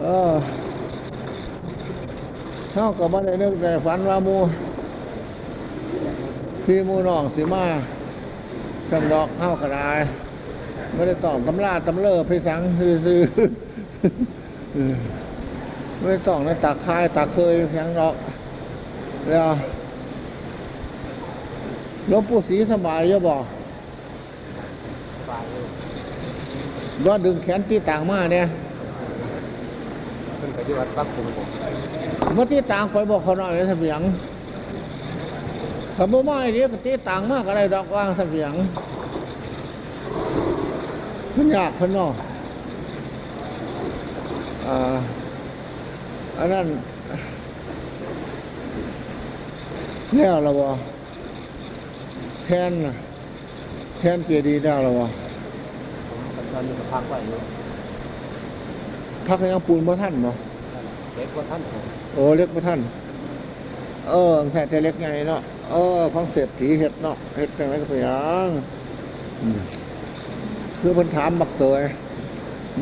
เออเท่ากับว่าได้นึกได้ฝันว่าหมูพี่หมูน้องสิมาช่างดอกเท่ากระไดไม่ได้ตอบตำราตำเลิพี่สังซื้อๆเออไม่ได้ต้องในตักคายตักเคยเสียงดอก แล้วหลวงปู่ศรีสบายเยอะบอกฝ่ายว่าดึงแขนที่ต่างมาเนี่ยเป็น ไปที่วัดปักกุงผมเมื่อที่ต่างคอยบอกเขาหน่อยเสบียงถ้าบ่มาไอ้เดียวก็ที่ต่างมากอะไรดอกว่างเสบียงมันยากเพันเนออ่าอันนั้นแล้วละวะแทนน่ะแทนเกียดีย์ได้ละวะผมปัจจุบันก็พักไว้อยู่พักให้ยังปูนบ่ท่านบ่ เล็กกว่าท่านผมโอ้เล็กบ่ท่าน เออใส่แต่เล็กไงเนาะเออของเศรษฐีเฮ็ดเนาะเฮ็ดจังไดก็ไปหยังอืมคือเพิ่นถามบักเตย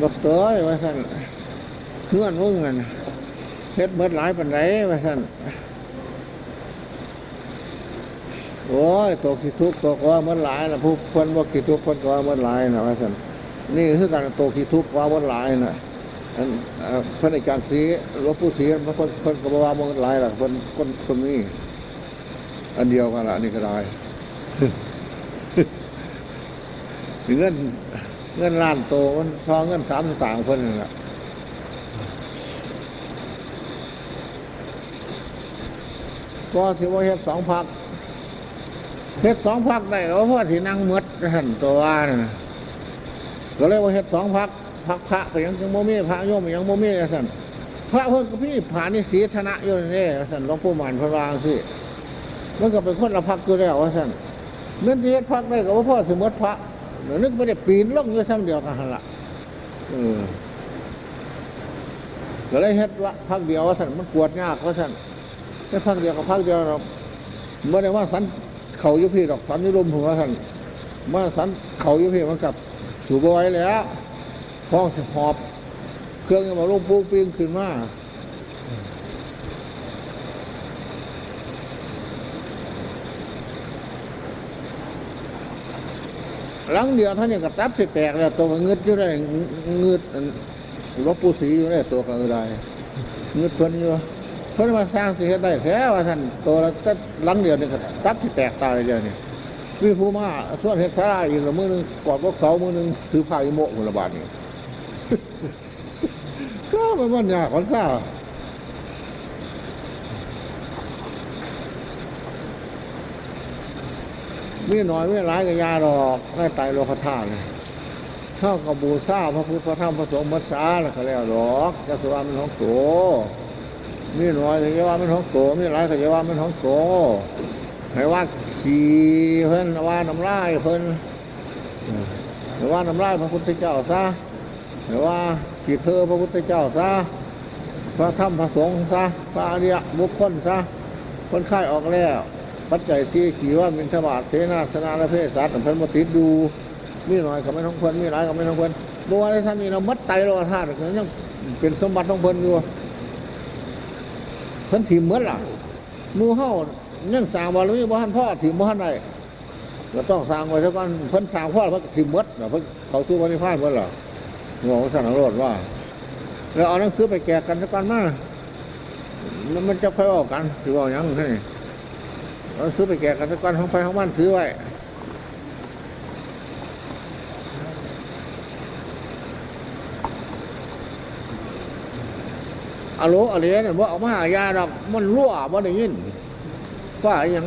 บักเตยว่าซั่นเพื่อนมึงนั่นเฮ็ดเบิดหลายปานใดว่าซั่นโอ้ยตัวขี้ทุกข์ตัวก็ว่าเมื่อหลายนะผู้เพิ่นบ่ขี้ทุกข์เพิ่นก็ว่าเมื่อหลายนะว่าซั่นนี่คือการตัวขี้ทุกข์ว่าเมื่อหลายน่ะ อันเพิ่นอาจารย์ศรีหลวงปู่ศรีเพิ่นเพิ่นเพิ่นกบวาเมื่อหลายหรอกเพิ่นคนคนนี้ อันเดียวกันละนี่ก็ได้เงินเงินล้านโตมันทองเงินสามสตางค์เพิ่นนั่นแหละก็สิว่าเฮ็ดสองพักเฮ็ดสองพักได้ก็เพราะที่นั่งหมดท่านตัวก็เลยว่าเฮ็ดสองพัก พักพระก็ยังยังโมเมีพระโยมก็ยังโมเมีสั่นพระเพิ่นก็พี่ผ่านี่สีชนะอยู่นี่สั่นหลวงปู่มันพระวางสิมันก็เป็นคนละพักอยู่แล้วว่าสั่นเงินที่เฮ็ดพักได้ก็ว่าพ่อสมมติพระเดี๋ยวนึกไม่ได้ปีนลงอยู่ซ้ำเดียวกันหะละเออก็เลยเฮ็ดว่าพักเดียวว่าสั่นมันปวดยากว่าสั่นแค่พักเดียวกับพักเดียวเราเมื่อได้ว่าสันเขาอยุพี่ดอกสันนิรมหัวสั่นเมื่อสันเขาอยุพี่มันกับสูบเอาไว้แล้ว ห้องสิหอบ เครื่องยังมาลงปูปิ้งขึ้นมาหลังเดียวท่านี้ก็ตับสิแตกแล้วตัวก็เงืดอยู่ได้เงืดอันหลวงปู่ศรีอยู่ได้ตัวก็ได้เงืดเพิ่นอยู่เพิ่นมาสร้างสิเฮ็ดได้แท้ว่าท่านตัวละแต่หลังเดียวนี่ก็ตับสิแตกตายเลยเดียวนี่มีผู้มาส่วนเฮ็ดสาราอีกละมือหนึงกอดพวกเสามือหนึงถือผ้าอิโมกคนละบาทนี่ ก็มันมันยากคนซ่ามีหน่อยมีหลายกับยาดอกในไตรโลกธาตุเลยเท่ากับบูชาพระพุทธพระธรรมพระสงฆ์มัสสาแล้วก็แล้วดอกจะสว่ามันของโตมีหน่อยจะว่ามันของโตมีหลายก็จะว่ามันของโตให้ว่าขี่เพิ่นว่าน้ำลายเพิ่นให้ว่าน้ำลายพระพุทธเจ้าซะให้ว่า ขี่เธอพระพุทธเจ้าซะพระธรรมพระสงฆ์ซะพระอริยบุคคลซะคนไข้ออกแล้ว ปัจจัยที่ขี่ว่ามินทบาทเสนาสนาและเพศสัตว์พิ่นมติดดูมีหน่อยกับไม่ท้องเพิ่นมีหลายกับไม่ท้องเพิ่นบัวได้ท่านนี่เรามัดไตเราธาตุก็ยังเป็นสมบัติของเพิ่นอยู่เพิ่นถิ่มเหมือนล่ะหมูเฮายังสร้างบารมีบ่ทันพ่อถิ่มบ่ทันได้ก็ต้องสร้างไว้ซะก่อนเพิ่นสร้างพ่อเพิ่นก็ถิ่มหมดน่ะเพิ่นเขาสู่วันนิพานเพิ่นล่ะ งงสันนรดว่าแล้วเอาหนังสือไปแจกกันซะก่อนมาแล้วมันจะค่อยออกกันสิว่ายังให้เอาซื้อไปแจกกันสักก้อนของไปของมันถือไว้อะโลอะเลนว่าออกมาหายาดอกมันรั่วบ่ได้ยินฝ้าอหยัง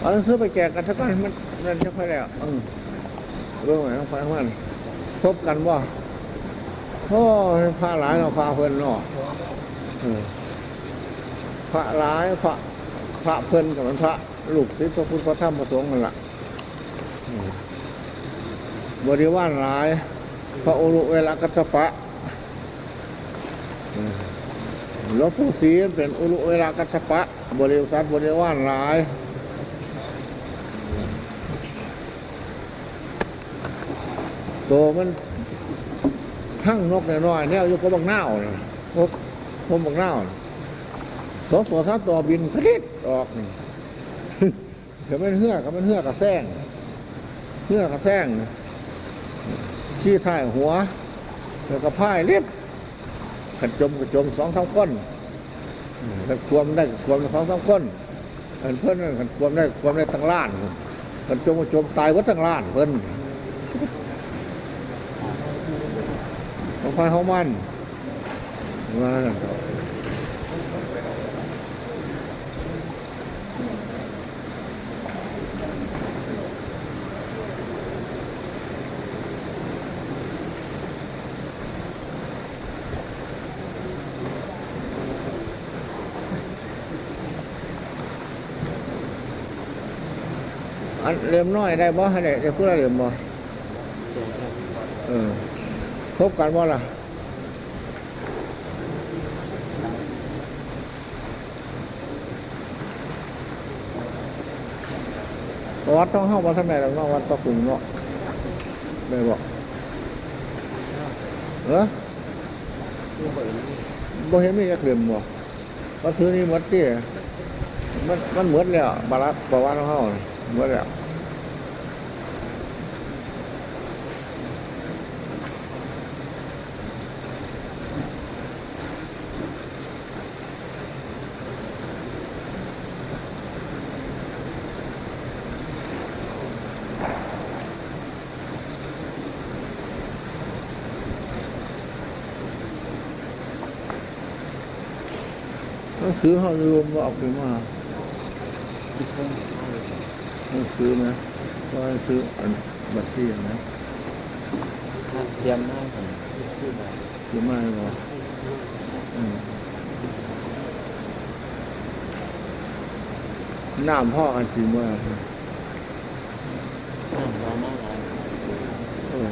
เอาหนังสือไปแจกกันสักก้อนมันนั่นจะค่อยแล้วอืมเรื่องไหนของไปของมันพบกันว่าโอ้ยพาหลายเนาะพาเพิ่นเนาะอืมพระหลายพระพระเพิ่นกับมันพระลูกศิษย์พระพุทธพระธรรมพระสงฆ์นั่นแหละอืมบริวารหลาย พระโอรุเวลากัตถปะอืมหลวงปู่ศรีเป็นอุลุเวลากัสสปะ บริวสัตบริวารหลาย ตัวมันหั่งนกน้อยๆเนี่ยอยู่กับบักเน่าวนะพวกพวกบักเน่าวน่ะสองตัวสามตัวบินกระดิดออกนี่เขาเป็นเหือกเขาเป็นเหือกกระแซงเหือกกระแซงน่ะชี้ท้ายหัวแล้วก็พายเรียบขันจมกระจมสองสามก้นขันควมได้ก็ควมสองสามก้นขันเพิ่นนั่นขันควมได้ก็ควมได้ตั้งล้านขันจมก็จมตายวัดทั้งล้านเพิ่น ข องพายของมันมาอันเล่มน้อยได้บ่ให้ได้ได้พูดอะไรเล่มบ่ คบกันบ่าล่ะวัดต้องเข้ามาทางไหนหรอกเนาะวัดประกุงเนาะไม่บอกเออบ่เห็นไมีจักเดือมบ่ก็คือนี่หมดที่มันมันหมดแล้วบารักประวัติของเขาน่ะหมดแล้ว หนังสือเขารวมว่าออกไปมาหนังสือนะว่าหนังสืออันบัตรเสียนะเตรียมหน้าผมหรือไม่บ่อืมน้ำพ่อกันจริงว่าหน้าร้อนหน้าร้อนเออ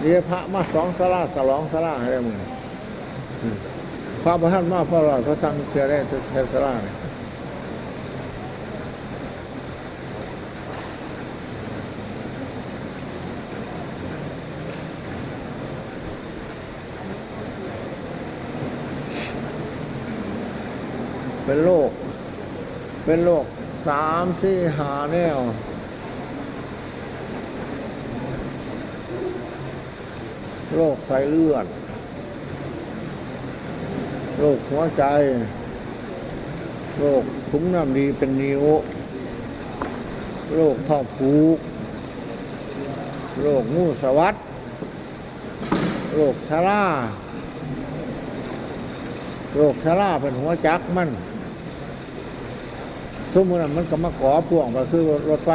เรียกพระมาสองสลาสลองสลาให้ได้มึงอืมพ ระประท่านมาพ่อรอดเขาสั่งเชื่อได้เทศลาเนี่ยป็นโรค เป็นโรคสามสี่หาแนว โรคไสเลือด โรคหัวใจ โรคถุงน้ำดีเป็นนิ้ว โรคท้องผูก โรคงูสวัสดโรคชาราโรคชาราเป็นหัวจักมันสมมติว่ามันก็มาก่อพ่วงมาซื้อรถไฟ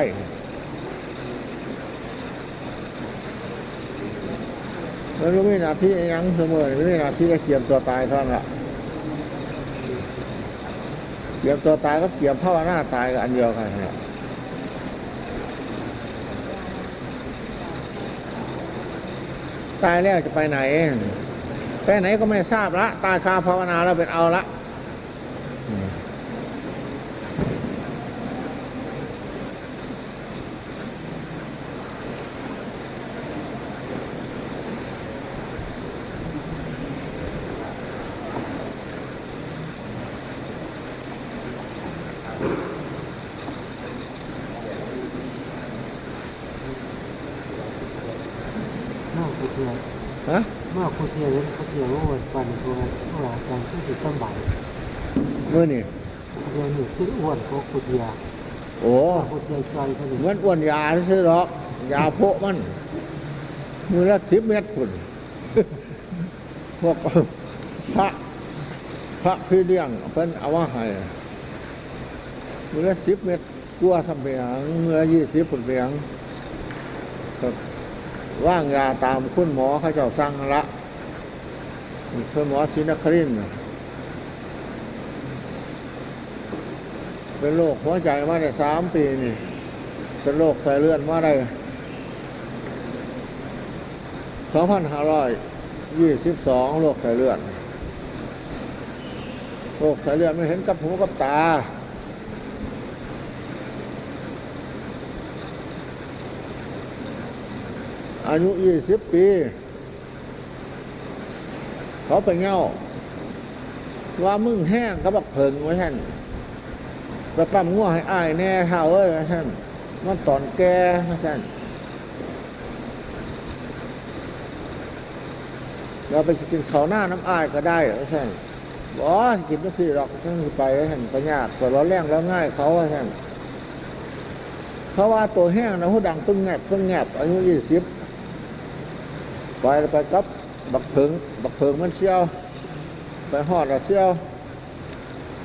มันไม่นาที่ยังเสมอไม่นาที่จะเกียมตัวตายเท่านั้นละ เกียวตัวตายก็เกียมภาวนาตายกับอันเดียวกันเนี่ยตายแล้วจะไปไหน ไปไหนก็ไม่ทราบละ ตายคาภาวนาแล้วเป็นเอาละอืมมากคุเทีย ฮะ มากคุเทียเล่นคุเทียว่าวันวันตัวตัวการที่ติดตั้งบ่าย เมื่อนี่ คุเทียหนึ่งที่อ้ วนก็คุเทียโอ้คุเทียใจเขาเลยมันอ้วนยาซื้อหรอกยาโพะมันมือละสิบเม็ดพุ่นพวกพระพระพี่เลี้ยงเพิ่นเอาว่าให้มือละสิบเม็ดกลัวสำเปียงมือละยี่สิบผุนเปียงว่างยาตามคุณหมอเขาเจ้าสั่งละคือหมอศรีนครินทร์น่ะ เป็นโรคหัวใจมาได้สามปีนี่เป็นโรคสายเลือดมาได้สองพันห้าร้อยยี่สิบสองโรคสายเลือดโรคสายเลือดไม่เห็นกับหูกับตา อายุยี่สิบปี เขาไปเงาว่ามึงแห้งก็บักเพิงไว้ท่าน ไปปั้มง่วให้อายแน่เท่าเอ้ยท่านมันตอนแก่ท่านเราไปกินข้าวหน้าน้ำอ้ายก็ได้ไว้ท่านบอกกินไม่คือหรอกต้องไปท่านไปยากแต่เราแรงแล้วง่ายเขาไว้ท่านเขาว่าตัวแห้งนะหูดังปึ้งแงบปึ้งแงบอายุยี่สิบไปไปกับบักเพิงบักเพิงมันเชี่ยว ไปหอดเราเชี่ยว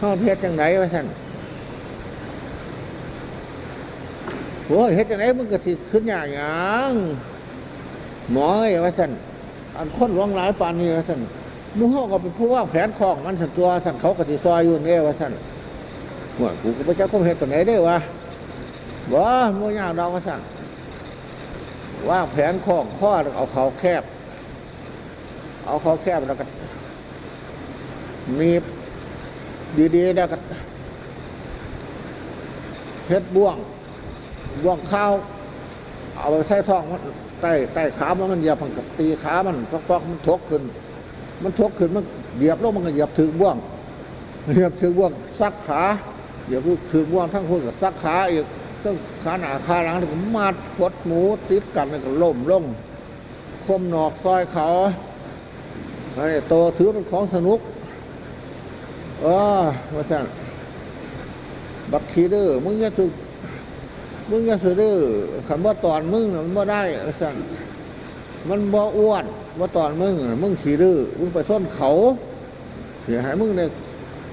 ห้องเฮ็ดจังไหนวะท่าน โอ้ยเฮ็ดจังไหนมึงก็สิขึ้นอย่างหยังหมอเอ้ยวะท่นอันคนหลวงหลายปานนี้วะท่นมูเฮาก็เป็นผู้ว่างแผนของมันสันตัวสั่นเขาก็สิซอยอยู่นี่วะท่นหัวกูก็บ่จักคมเฮ็ดปานไหนได้วะบ่บ่ยากดอกวะท่านว่างแผนของข้อเอาเขาแคบ เอาเขาแคบแล้วก็มีดีๆแล้วก็เพชรบ่วง บ่วงข้าวเอาไปใส่ท้องมันใต้ใต้ขามันมันเหยียบมันกับตีขามันปอกๆมันทกขึ้น มันทกขึ้นมันเหยียบลงมันก็เหยียบถึงบ่วงเหยียบถึงบ่วงซักขาเหยียบถึงบ่วงทั้งคนกับซักขาอีกต้องขาหนาขาหลังถึงมัดพดหมูติดกันแล้วก็ล่มลงคมหนอกซอยเขาไอ้โตถือเป็นของสนุกเออว่าสั่นบักขีเด้อมึงอย่าสุ มึงอย่าสุเด้อคำว่าตอนมึงมันบ่ได้ว่าสั่นมันบ่อ้วนว่าตอนมึงมึงขี้ดื้อมึงไปส้นเขาเสียหายมึงเนี่ย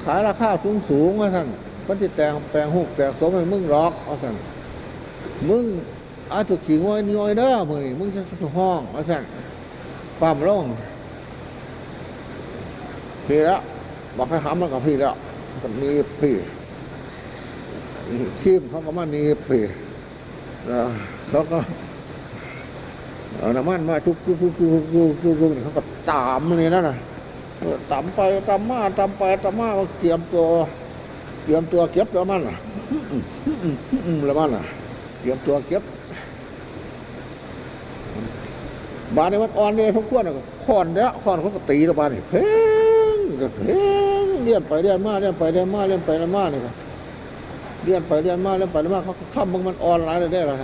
ขายราคาสูงสูงว่าสั่นพันธิแตงแปลงหุกแปลงสมให้มึงรอกว่าสั่นมึงอาจุขี่งอยน้อยเด้อมึงนี่มึงจะสุห้องว่าสั่นปั๊มลงพี่แล้วบอกให้หามันกับพี่แล้วกับนีพี่ทีมเขาก็มานีพี่ เขาก็เอาน้ำมันมาทุกทุกทุกทุกทุกทุกเขาก็ตามนี่นั่นนะตามไปตามมาตามไปตามมาเตรียมตัวเตรียมตัวเก็บแล้วมันแล้วมันเตรียมตัวเก็บบานในวัดอ่อนเนี่ยพวกขวน่ะขอนเด้อขอนเขาก็ตีระบานนี่เพ่งก็เพ่งเลี้ยนไปเลี้ยนมาเลี้ยนไปเลี้ยนมาเลี้ยนไปเลี้ยนมาเนี่ย เลี้ยนไปเลี้ยนมาเลี้ยนไปเลี้ยนมาเขาข้ามมึงมันออนหลายเลยได้ละ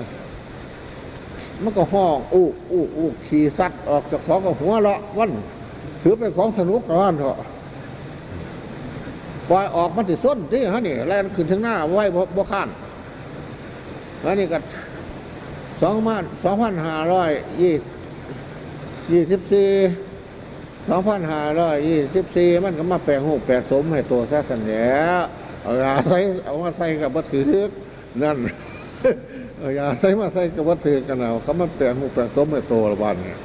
มันก็ห้องอู้อู้อู้ขี่สัตว์ออกจากของกับหัวเราะวันถือเป็นของสนุกกับวันเถอะปล่อยออกมันติส้นที่ฮะนี่แล่นขึ้นถึงหน้าไว้บ่ข้านแล้วนี่ก็สองพันสองพันห้าร้อยยี่ยี่สิบสี่สองพันห้าร้อยยี่สิบสี่มันก็มาแปลงหูแปลงสมให้ตัวแท้สัญญา เอายาใส่เอามาใส่กับบัตถือนั่นเอายาใส่มาใส่กับบัตถือกันเอาเขามาแปลงหูแปลงสมให้ตัวละบันเนี่ย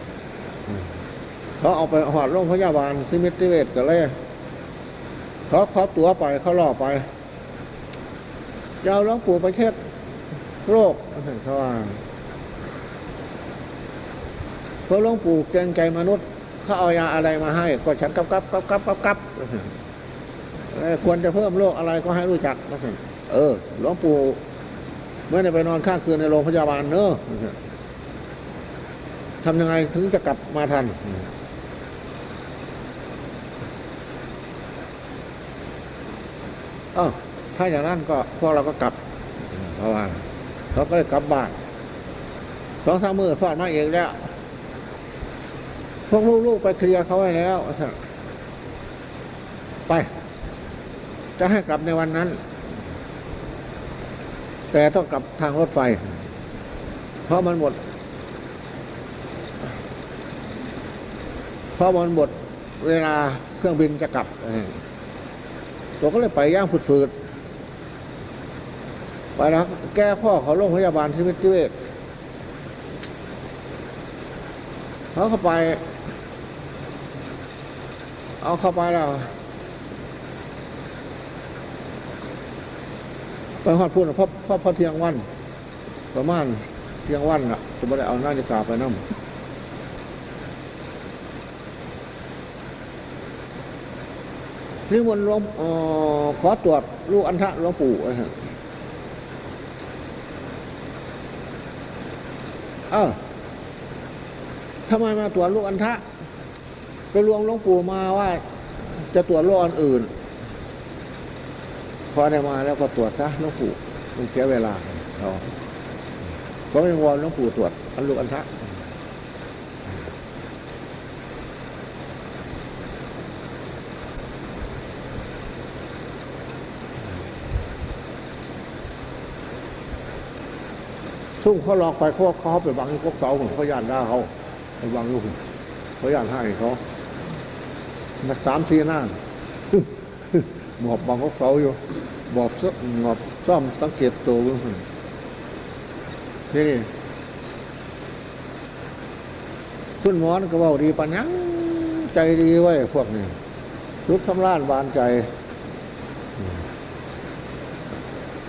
เขาเอาไปหอดโรงพยาบาลซิมิติเวชกันเลยเขาเขาตัวไปเขาล่อไปเจ้าหลวงปู่ไปเช็คโรคเขาว่าเพราะหลวงปู่เกรงใจมนุษย์เขาเอายาอะไรมาให้ ก็ฉันกับกับกับกับกับกับ ควรจะเพิ่มโรคอะไรก็ให้รู้จักนะสิเออ หลวงปู่ไม่ได้ไปนอนข้างคืนในโรงพยาบาลเนอะทำยังไงถึงจะกลับมาทัน เออถ้าอย่างนั้นก็พวกเราก็กลับเพราะว่าเขาก็เลยกลับบ้านสองสามมือสอดมาเองแล้ว พวกลูกๆไปเคลียร์เขาไว้แล้วไป จะให้กลับในวันนั้น แต่ต้องกลับทางรถไฟ เพราะมันหมด เพราะมันหมดเวลาเครื่องบินจะกลับตัวก็เลยไปย่างฝืดๆไปแล้วแก้ข้อเขาโรงพยาบาลที่มิตรเวชเขาเข้าไป เอาเข้าไปแล้ว ไปฮอดพูดพราะพราะเพราะเที่ยงวัน ประมาณเที่ยงวันน่ะจะไม่ได้เอาหน้าฬิกาไปนั่นิมนต์หลวงอขอตรวจลูกอันทะหลวงปู่อ้ฮะเอ้าทำไมมาตรวจลูกอันทะ ไปลวงหลวงปู่มาว่า จะตรวจโรคอันอื่น พอได้มาแล้วก็ตรวจซะหลวงปู่มันเสียเวลาเราก็ไม่วอนหลวงปู่ตรวจอันลูกอันทะซุ่มเขาหลอกไปเขาเขาไปบังอยู่กกเสาผมเขาย่านด่าเขาไปบังอยู่ผมเขาย่านให้เขามาสามสี่หน้าหมอบบังกกเสาอยู่ บอบซหมอบซ่อมสังเกตตัวเพิ่นนี่นี่คุณหมอนก็เว่าดีปัญญังใจดีไว้พวกนี้ลุกสำรานบานใจ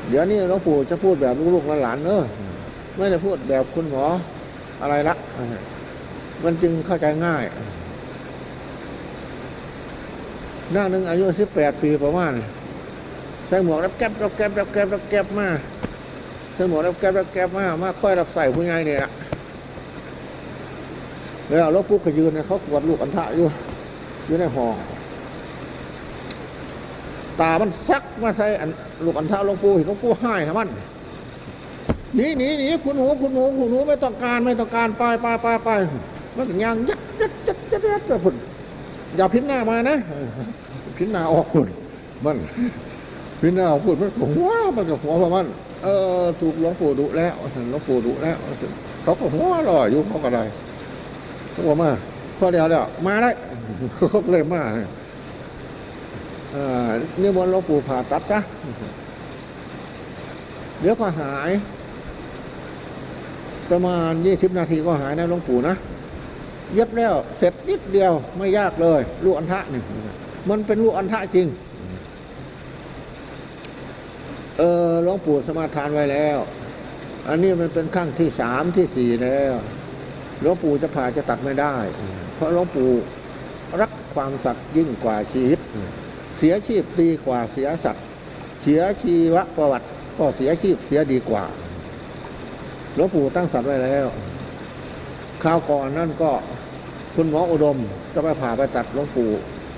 เดี๋ยวนี้หลวงปู่จะพูดแบบลูกๆหลานๆเนอะไม่ได้พูดแบบคุณหมออะไรละมันจึงเข้าใจง่าย หน้าหนึ่งอายุสิบแปดปีประมาณ ใส่หมวกรับแก๊บรับแก๊บรับแก๊บรับแก๊บมาใส่หมวกรับแก๊บรับแก๊บมามาค่อยรับใส่ผู้ใหญ่เนี่ยละแล้วหลวงปู่ก็ยืนเนี่ยเขากวดลูกอันทะอยู่อยู่ในห้องตามันซักมาใส่ลูกอันท้าหลวงปู่เห็นหลวงปู่ให้นะมันหนีหนีหนีคุณหนูคุณหนูคุณหนูไม่ต้องการไม่ต้องการไปไปไปไปมันก็ยังยัดยัดยัดยัดยัดไปพุ่นอย่าพินหน้ามานะพินหน้าออกพุ่นมัน พินหน้าพุ่นมันก็หัวมันก็หัวประมันเออถูกหลวงปู่ดุแล้วหลวงปู่ดุแล้วเขาก็หัวลอยอยู่เขาก็ได้เขาบอกมาพอเดียวเดียวมาได้เขาก็เลยมาเอ่อนิมนหลวงปู่ผ่าตัดซะเดี๋ยวก็หาย ประมาณยี่สิบนาทีก็หายนะหลวงปู่นะเย็บแล้วเสร็จนิดเดียวไม่ยากเลยลูกอันทะนี่มันเป็นลูกอันทะจริง เออหลวงปู่สมาทานไว้แล้ว อันนี้มันเป็นครั้งที่สามที่สี่แล้วหลวงปู่จะผ่าจะตัดไม่ได้ เพราะหลวงปู่รักความสัตย์ยิ่งกว่าชีวิต เสียชีพดีกว่าเสียสัตว์เสียชีวประวัติ ก็เสียชีพเสียดีกว่าหลวงปู่ตั้งสัตว์ไว้แล้วข้าวก่อนนั่นก็คุณหมออุดมจะไปผ่าไปตัดหลวงปู่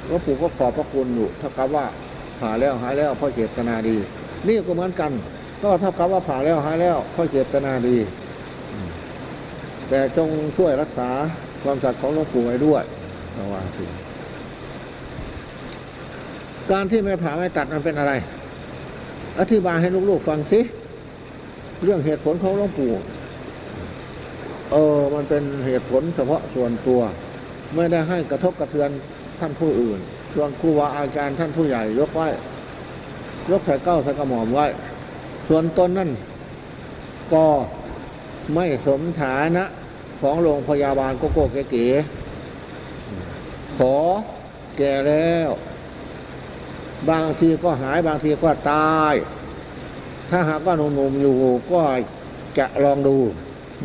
หลวงปู่ก็ขอบพระคุณอยู่เท่ากับว่าผ่าแล้วหายแล้วเพราะเจตนาดี นี่ก็เหมือนกัน ก็เท่ากับว่าผ่าแล้วหายแล้วเพราะเจตนาดี แต่จงช่วยรักษาความสัตย์ของหลวงปู่ไว้ด้วยระวังสิการที่ไม่ผ่าไม่ตัดมันเป็นอะไร อธิบายให้ลูกๆฟังสิ เรื่องเหตุผลของหลวงปู่เออ มันเป็นเหตุผลเฉพาะส่วนตัว ไม่ได้ให้กระทบกระเทือนท่านผู้อื่น ส่วนครูบาอาจารย์ท่านผู้ใหญ่ยกไว้ ยกใส่เก้าใส่กระหม่อมไว้ ส่วนตนนั่นก็ไม่สมฐานะของโรงพยาบาลโกโก้เก๋ๆขอแก่แล้ว บางทีก็หายบางทีก็ตาย ถ้าหากว่าหนุ่มๆอยู่ก็จะลองดู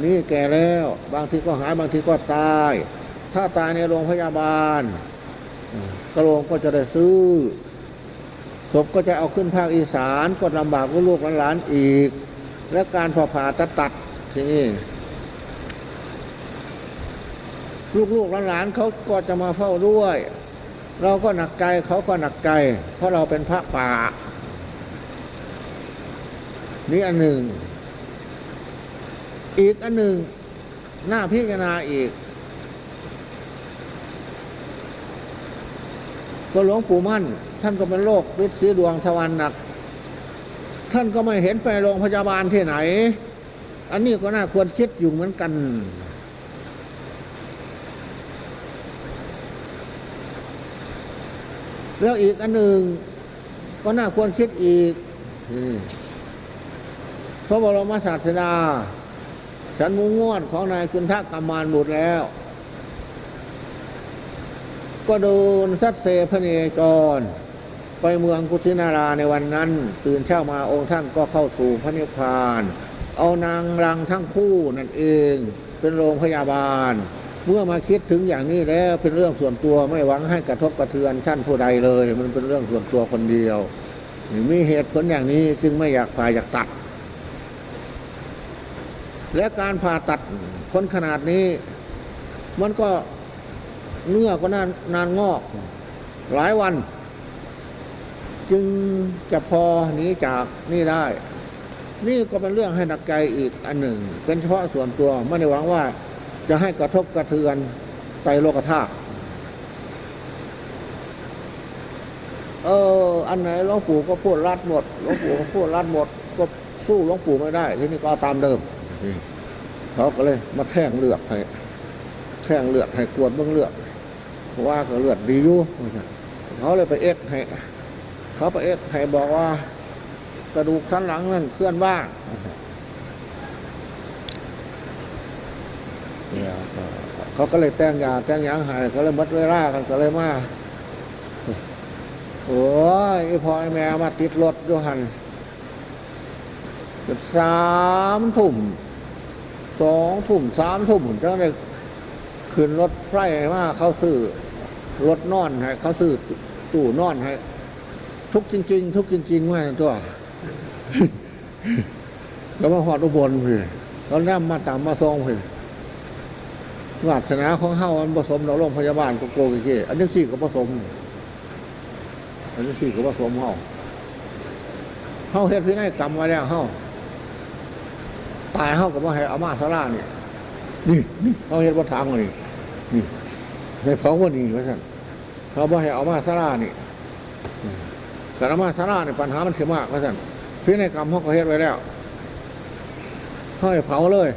นี่แก่แล้ว บางทีก็หายบางทีก็ตาย ถ้าตายในโรงพยาบาลกระโหลกก็จะได้ซื้อ ศพก็จะเอาขึ้นภาคอีสานก็ลำบากลูกหลานอีก และการผ่าผ่าตัดตัดทีนี้ลูกๆหลานๆเขาก็จะมาเฝ้าด้วย เราก็หนักใจเขาก็หนักใจ เพราะเราเป็นพระป่า นี่อันหนึ่ง อีกอันหนึ่งหน้าพิจารณาอีก ก็หลวงปู่มั่น ท่านก็เป็นโรคฤทธิ์สีดวงทวารหนัก ท่านก็ไม่เห็นไปโรงพยาบาลที่ไหน อันนี้ก็น่าควรคิดอยู่เหมือนกัน แล้วอีกอันหนึ่งก็น่าควรคิดอีกอพระบรมศาสดาฉันมุงงวดของนายคุณทักกรรมานบุตรแล้ว ก็โดนสัตเสพเนจร ไปเมืองกุสินาราในวันนั้น ตื่นเช้ามาองค์ท่านก็เข้าสู่พระนิพพาน เอานางรังทั้งคู่นั่นเอง เป็นโรงพยาบาล เมื่อมาคิดถึงอย่างนี้แล้วเป็นเรื่องส่วนตัวไม่หวังให้กระทบกระเทือนท่านผู้ใดเลย มันเป็นเรื่องส่วนตัวคนเดียวมีเหตุผลอย่างนี้จึงไม่อยากผ่าอยากตัด และการผ่าตัดคนขนาดนี้ มันก็ เนื้อก็นานนานงอก หลายวัน จึงจะพอหนีจากนี่ได้ นี่ก็เป็นเรื่องให้หนักใจอีกอันหนึ่ง เป็นเฉพาะส่วนตัวไม่ได้หวังว่า จะให้กระทบกระเทือนไตโลกธาตุเอออันไหนหลวงปู่ก็พูดรัดหมดหลวงปู่ก็พูดรัดหมด ก็สู้หลวงปู่ไม่ได้ทีนี้ก็ตามเดิมเขาก็เลยมาแท่งเลือดให้แท่งเลือดให้กวดเบื้องเลือด ว่าก็เลือดดีอยู่เขาเลยไปเอ็กให้เขาไปเอ็กให้บอกว่า กระดูกสันหลังนั่นเคลื่อนบ้างเนี่ยเขาก็เลยแต่งยาแต่งยางหายเขาเลยมัดเวลากันก็เลยมาโอ้ยไอพ่อไอแม่มาติดรถด้วยหันสามทุ่มสองทุ่มสามทุ่มผมจังเลยขึ้นรถไฟมาเขาซื้อ รถนอนให้เขาซื้อตู้นอนให้ทุกจริง ๆ ทุกจริงๆว่าตัวแล้วมาหอดอุบลพี่เขานำมาตามมาซองพี่วาสนาของเฮามันผสมเราโรงพยาบาลก็โกกิเกอันนี้สี่ก็ผสม อันนี้สี่ก็ผสมเฮาเฮาเฮ็ดพินัยกรรมไว้แล้วเฮาตายเฮากับว่าให้อามาสาราเนี่ยนี่นี่เฮาเฮ็ดวัดทางนี่นี่ ในเผาวันนี้ว่าสั่นเขาบ่ให้เอามาสารานี่แต่อามาสารานี่ปัญหามันเสียมากว่าสั่นพินัยกรรมเขาก็เฮ็ดไว้แล้วเขาให้เผาเลย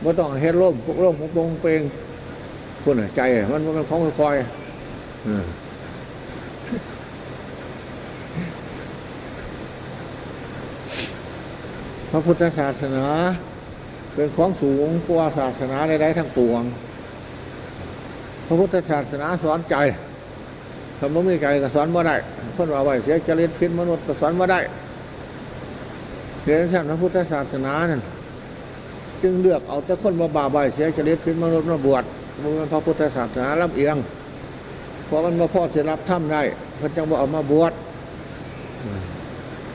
ไม่ต้องเฮ็ดร่มพวกร่มพวกปงเปงคนใจ มันมันของคอยๆเออพระพุทธศาสนา เป็นของสูงกว่าศาสนาใดๆทั้งปวง พระพุทธศาสนาสอนใจคำว่ามีใจก็สอนมาได้คนว่าไว้เสียจริตพิษมนุษย์ก็สอนมาได้เรียนสั้นพระพุทธศาสนานั่นจึงเลือกเอาแต่คนมาบาใบเสียจริตพิษมนุษย์มาบวชมันพระพุทธศาสนาลำเอียงเพราะมันมาพ่อเสียรับถ้ำได้พระจังว่าเอามาบวช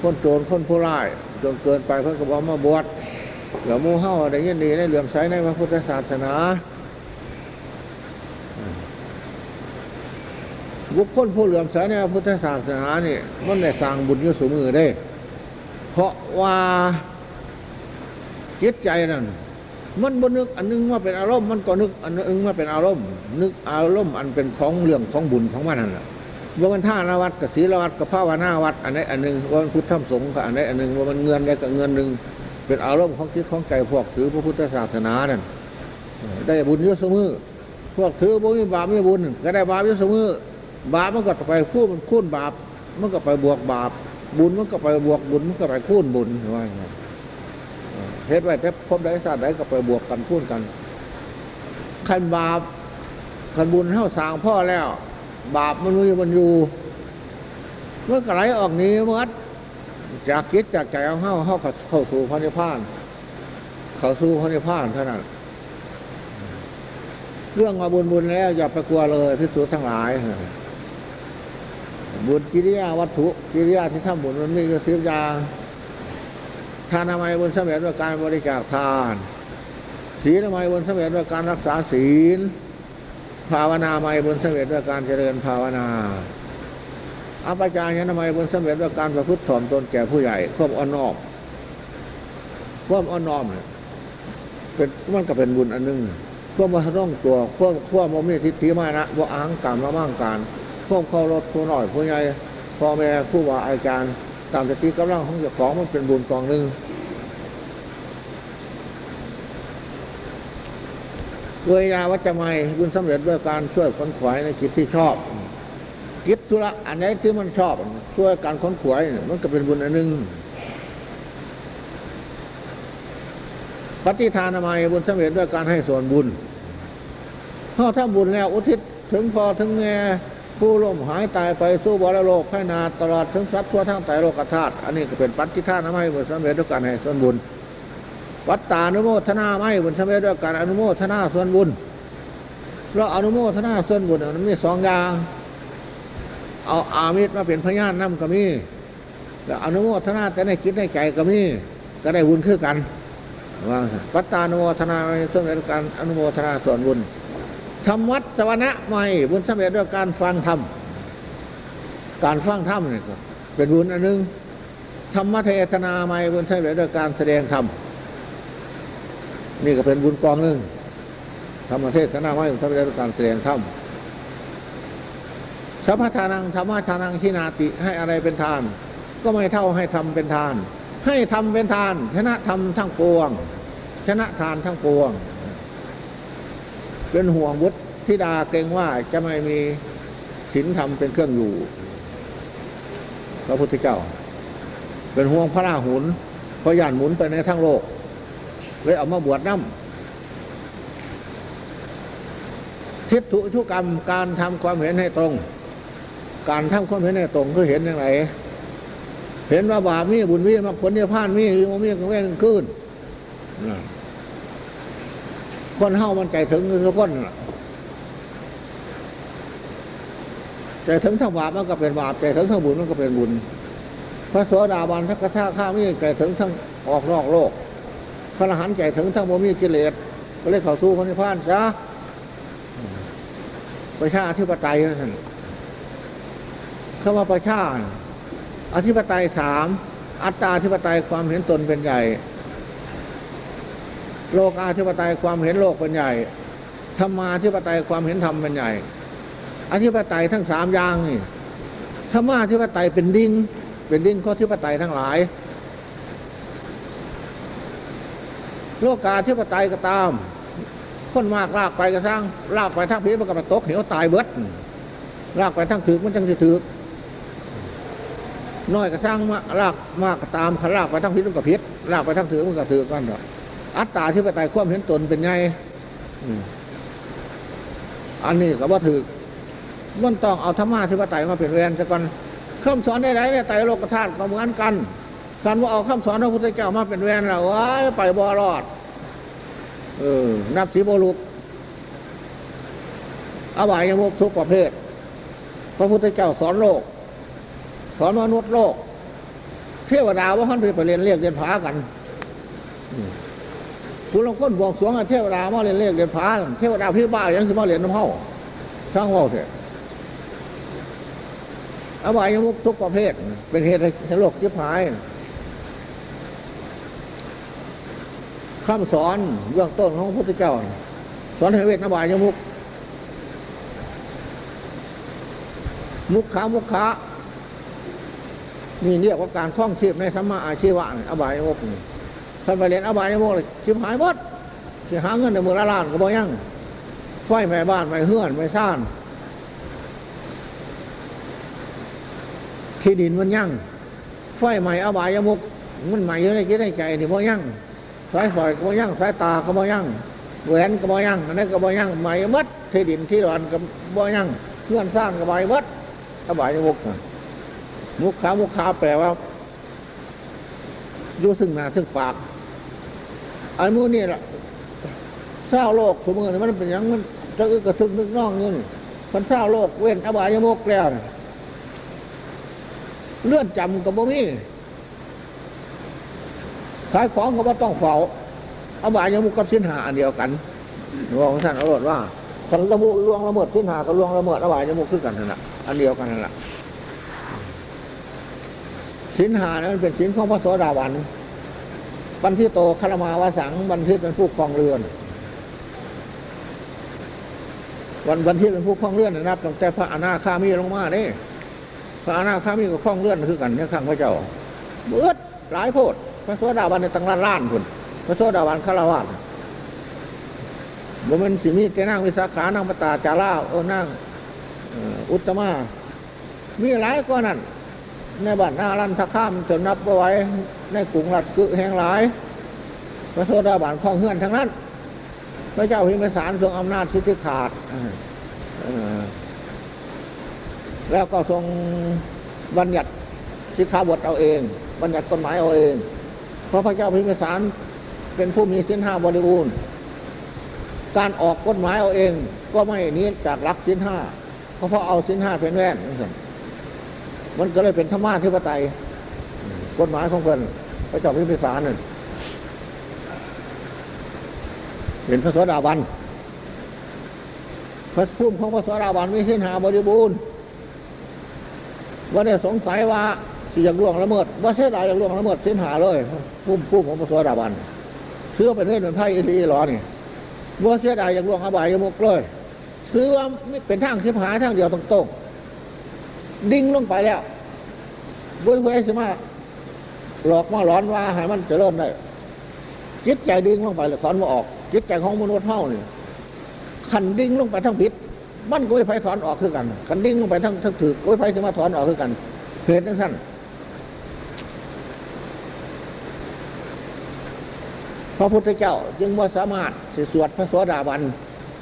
คนโจรคนผู้ร้ายจนเกินไปเพิ่นก็บอกมาบวชเหลือมูเฮ้าอะไรเงี้ยดีในเหลื่อมใสในพระพุทธศาสนา บุคคลผู้เหลื่อมใสในพุทธศาสนาเนี่ยมันได้สร้างบุญอยุสมือได้ เพราะว่าจิตใจนั่นมันบนึกอันนึงว่าเป็นอารมณ์มันก็นึกอันนึงว่าเป็นอารมณ์ นึกอารมณ์อันเป็นของเรื่องของบุญของมันนั่นแหละว่ามันท่านวัดกับศีลวัดกับภาวนาวัดอันไหนอันหนึ่งว่ามันพุทธธรรมสงฆ์กับอันไหนอันหนึ่งว่ามันเงินได้กับเงินหนึ่งเป็นอารมณ์ของคิดของใจพวกถือพระพุทธศาสนานั่นได้บุญเยอะเสมอพวกถือบุญบาปไม่บุญก็ได้บาปเยอะเสมอ บาปมันก็ไปคูณมันคูณบาป มันก็ไปบวกบาป บุญมันก็ไปบวกบุญมันก็ไปคูณบุญว่าอย่างนั้เฮ็ดไว้แต่พบได้ศาสตร์ได้ก็ไปบวกกันคูณกันขันบาปขันบุญเท่าสางพ่อแล้ว บาปมันอยู่มันอยู่เมื่อกไหลออกนี้เมื่อจากคิดจากใจของเฮาเฮาเข้าสู่พระนิพพาน เข้าสู่พระนิพพานเท่านั้นเรื่องมาบุญบุญแล้วอย่าไปกลัวเลยพิสูจน์ทั้งหลาย บุญกิริยาวัตถุกิริยาที่ทำบุญมันมีอยู่สิบอย่างทานทำไมยบุญสำเร็จด้วยการบริจาคทานศีลทำไมยบุญสำเร็จด้วยการรักษาศีล ภาวนาไม่บุญสำเร็จด้วยการเจริญภาวนาอภิจายะทำไมยบุญสำเร็จด้วยการประพฤติถ่อมตนแก่ผู้ใหญ่ควบอ่อนน้อมควบอ่อนน้อมเนี่ยเป็นมันก็เป็นบุญอันหนึงควบมาท่องตัวควบควบมามีทิฏฐิมานะว่าอ้างกรรมละมั่งการ ควบเข้ารถผู้น้อยผู้ใหญ่พ่อแม่ผู้ว่าอาจารย์ตามสติกำลังของเจ้าของมันเป็นบุญกองหนึ่งเวยาวัจจะไม่บุญสำเร็จด้วยการช่วยคนขวายในกิจที่ชอบ กิจธุระอันไหนที่มันชอบ ช่วยการค้นขวายมันก็เป็นบุญอันหนึ่งปฏิทานทำไมบุญสำเร็จด้วยการให้ส่วนบุญถ้าถ้าบุญแล้วอุทิศถึงพอถึงแง่ ผู้ล่มหายตายไปสู้บรโลกให้นาตลอดถึงสัตว์ทั่วทั้งไตรโลกธาตุอันนี้ก็เป็นปฏิทานทำไม่บุญสำเร็จด้วยการให้ส่วนบุญ วัตตานุโมทนาไม่บุญสำเร็จด้วยการอนุโมทนาส่วนบุญเราอนุโมทนาส่วนบุญมันมีสองอย่าง เอาอามิตรมาเป็นพยานนำก็มีแล้วอนุโมทนาแต่ในคิดในใจก็มีก็ได้บุญคือกันว่าซั่นปัตตานุโมทนาในส่วนในการอนุโมทนาส่วนบุญ ธรรมวัดสวนะใหม่บุญสำเร็จด้วยการฟังธรรมการฟังธรรมนี่ก็เป็นบุญอันหนึงธรรมเทศนาใหม่บุญสำเร็จด้วยการแสดงธรรมนี่ก็เป็นบุญกองหนึ่งธรรมเทศนาใหม่บุญสำเร็จด้วยการแสดงธรรมสัพพทานังธรรมทานังชินาติให้อะไรเป็นทาน ก็ไม่เท่าให้ทำเป็นทาน ให้ทำเป็นทาน ชนะธรรมทั้งปวง ชนะทานทั้งปวง เป็นห่วงวุฒิธิดาเกรงว่าจะไม่มีศีลธรรมเป็นเครื่องอยู่ พระพุทธเจ้า เป็นห่วงพระราหุลเพราะยานหมุนไปในทั้งโลกเลยเอามาบวชน้ำทิฏฐุชุกรรมการทำความเห็นให้ตรง การทำความเห็นให้ตรงคือเห็นอย่างไรเห็นว่าบาปมีบุญมีมรรคผลเนี่ยพานมีอยู่มีกังเว้นขึ้นนั่น คนเฮ้ามันใจถึงทุกคนน่ะใจถึงทั้งบาปมันก็เป็นบาปใจถึงทั้งบุญมันก็เป็นบุญ พระโสดาบันสักกะท่าข้ามีใจถึงทั้งออกนอกโลก พระอรหันต์ใจถึงทั้งบ่มีกิเลสก็เลยเข้าสู่พระนิพพานซะประชาธิปไตยนั่นคำว่าประชาอธิปไตยสามอัตตาธิปไตยความเห็นตนเป็นใหญ่ โลกาธิปไตยความเห็นโลกเป็นใหญ่ธรรมาธิปไตยความเห็นธรรมเป็นใหญ่ อธิปไตยทั้งสามอย่างนี่ธรรมาธิปไตยเป็นดิ้งเป็นดิ้งข้อธิปไตยทั้งหลาย โลกาธิปไตยก็ตาม คนมากลากไปก็สร้างลากไปทั้งพีมันก็มาตกเหวตายเบิดลากไปทั้งถือมันจังสิถือน้อยก็สร้างมากลากมากก็ตามขันลากไปทั้งพิษมันก็พิษลากไปทั้งถือมันก็ถือกันเนาะ อัตตาธิปไตยความเห็นตนเป็นไงอันนี้ก็ว่าถือมันต้องเอาธรรมะธิปไตยมาเป็นแวนซะก่อนคำสอนใดๆเนี่ยไตรโลกธาตุก็เหมือนกันสันว่าเอาคำสอนพระพุทธเจ้ามาเป็นแวนแล้วว้าไปบ่รอด เออ นับสีบลุกอบายยมุกทุกประเภท พระพุทธเจ้าสอนโลก สอนมนุษย์โลก เทวดาว่าท่านไปเรียนเรียกเรียนผากันอื ผู้ลงคนบวงสวงเทวดามาเรียนเรียกเรียนผาเทวดาพี่บ้ายังสิมาเรียนน้ำเฮาช่างเว่าเถอะอบายมุกทุกประเภท เป็นเหตุให้โลกชิบหายคำสอนเบื้องต้นของพระพุทธเจ้า สอนให้เวทนบายยมุก มุขขามุขขานี่เรียกว่าการคล้องเชีพในสัมมาอาชีวะนี่อบายยมุกนี่ ท่านไปเรียนอบายยมุกเลยชิบหายหมดสิหาเงินในมือละล้านก็บ่ยังไฟแม่บ้านไม่เฮือนไม่ซ่าน ที่ดินมันยั่งไฟใหม่อบายยมุก มันใหม่อยู่ในจิตในใจนี่บ่ยั่งสายฝอยก็บ่ยั่งสายตาก็บ่ยั่งแหวนก็บ่ยั่งอันนั้นก็บ่ยั่งไหมมัดที่ดินที่ดอนก็บ่ยั่งเพื่อนสร้างก็บ่มัดอบายมุกนะมุกขามุกขาแปลว่ายู่ซึ่งหน้าซึ่งปาก อันมูนี่ละเศร้าโลกสมมติมันเป็นอย่างมันจะกระทึกนึกน้องนี่มันเศร้าโลกเว้นอบายมุกแล้วเลื่อนจำกับบ่มีขายของก็ว่าต้องเฝ้าอบายมุกกับสิ้นหาอันเดียวกันหลวงท่านอาบอกว่าคันละมุล่วงละเมิดสิ้นหากับล่วงละเมิดอบายมุกคือกันนั่นแหละอันเดียวกันนั่นแหละสินหานั้นเป็นสินของพระโสดาบัน บันที่โตคารมาวาสังบันที่เป็นผู้ครองเรือน วันวันที่เป็นผู้ครองเรือนนับตั้งแต่พระอนาคามีลงมาเนี่ยพระอนาคามีกับครองเรือนคือกันเนี่ยข้างพระเจ้าเบิดหลายโพดพระโสดาบันในตั้งล้านล้านคนพระโสดาบันคารวะบ่แมันสิมีแต่นั่งวิสาขานั่งปตาจาราโอ้นั่งอุตตมามีหลายกว่านั้น ในบ้านนารันทข้ามจนนับไว้ ในกรุงรัฐกึแห่งหลาย พระโสดาบันคลองเฮือนทั้งนั้น พระเจ้าพิมพสารทรงอำนาจสิทธิขาดแล้วก็ทรงบัญญัติสิกขาบทเอาเอง บัญญัติกฎหมายเอาเอง เพราะพระเจ้าพิมพสารเป็นผู้มีสินห้าบริบูรณ์การออกกฎหมายเอาเอง ก็ไม่นี้จากหลักสินห้าเพราะเพราเอาสินห้าเป็นแว่นนั่นสิ มันก็เลยเป็นธรรมาธิปไตยกฎหมายของเพิ่นพระเจ้าพิมพิสารนั่นเป็นพระสวสดาบันพระพุ่มของพระสวสดาบันมีสินหาบริบูรณ์ว่าได้สงสัยว่าสิอยากล่วงละเมิดว่าเสียดายอยากล่วงละเมิดเสินหาเลยพุ่มพุ่มของพระสวสดาบันเชื่อเป็นเรื่องเป็นไพ่อีหลีหรอนี่ว่าเสียดายอยากล่วงอบายมุกเลยซื้อว่าไม่เป็นทางเสิบหายทางเดียวตรงๆ ดิ่งลงไปแล้วบุ้ยเพื่อสิมาหลอกมาหลอนว่าให้มันเจริญได้จิตใจดิ่งลงไปเลยถอนมาออก จิตใจของมนุษย์เท่านี่ขันดิ่งลงไปทั้งผิด มันก็ไม่ไฟถอนออกคือกันขันดิ่งลงไปทั้งทั้งถือก็ไม่ไฟสิมาถอนออกคือกันเหตุทั้งสั้นพระพุทธเจ้า จึงว่าสามารถสวดพระสวสดาบัน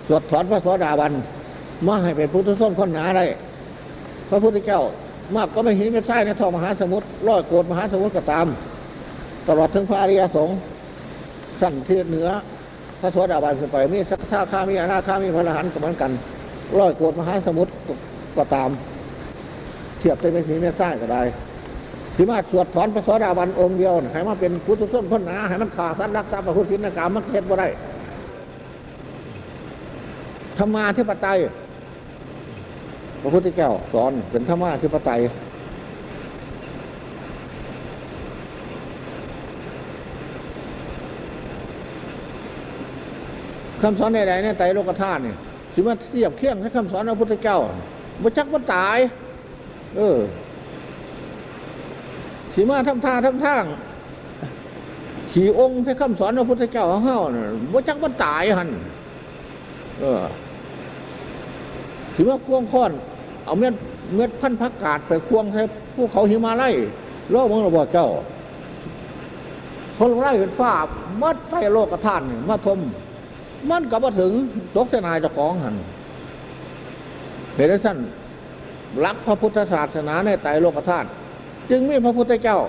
สวดถอนพระสวสดาบันมาให้เป็นพุทธส้นคนหนาได้ พระพุทธเจ้ามากก็ไม่เห็นไม่ใช่ในท้องมหาสมุทรร้อยโกดมหาสมุทรก็ตาม ตลอดถึงพระอริยสงฆ์สั่นเทียเหนือ พระสวสดาบันขึ้นไปมีสักท่าข้ามีอนาข้ามีพระรหันต์ก็เหมือนกันร้อยโกดมหาสมุทรก็ตาม เทียบได้ไม่เห็นไม่ใช่ก็ได้สิมาสวดถอนพระสวสดาบันองค์เดียวให้มันเป็นพุทธส้นคนหนาให้มันขาดสัตว์รักทรัพย์ประพฤติผิดในกรรมมันเฮ็ดบ่ได้ธรรมาธิปไตย พระพุทธเจ้าสอนเป็นธรรมาธิปไตยคำสอนใดๆในไตรโลกธาตุนี่สิมาเทียบเคียงกับคำสอนพระพุทธเจ้าบ่จักมันตาย เออสิมาทำท่าทำทางขี่องค์ใช้คำสอนพระพุทธเจ้าเฮาน่ะบ่จักมันตายหันเออ ถือว่าควงค้อน เอาเม็ดเม็ดพันธ์พักกาดไปควงใส่พวกเขาหิมาไล่โลกมังระบอเจ้าคนไล่เป็นฝ้ามัดใต้โลกกระทานมาทม มันก็มาถึงตกเสนายเจ้าของหันเหตุสั้นรักพระพุทธศาสนาในไตรโลกธาตุจึงมีพระพุทธเจ้า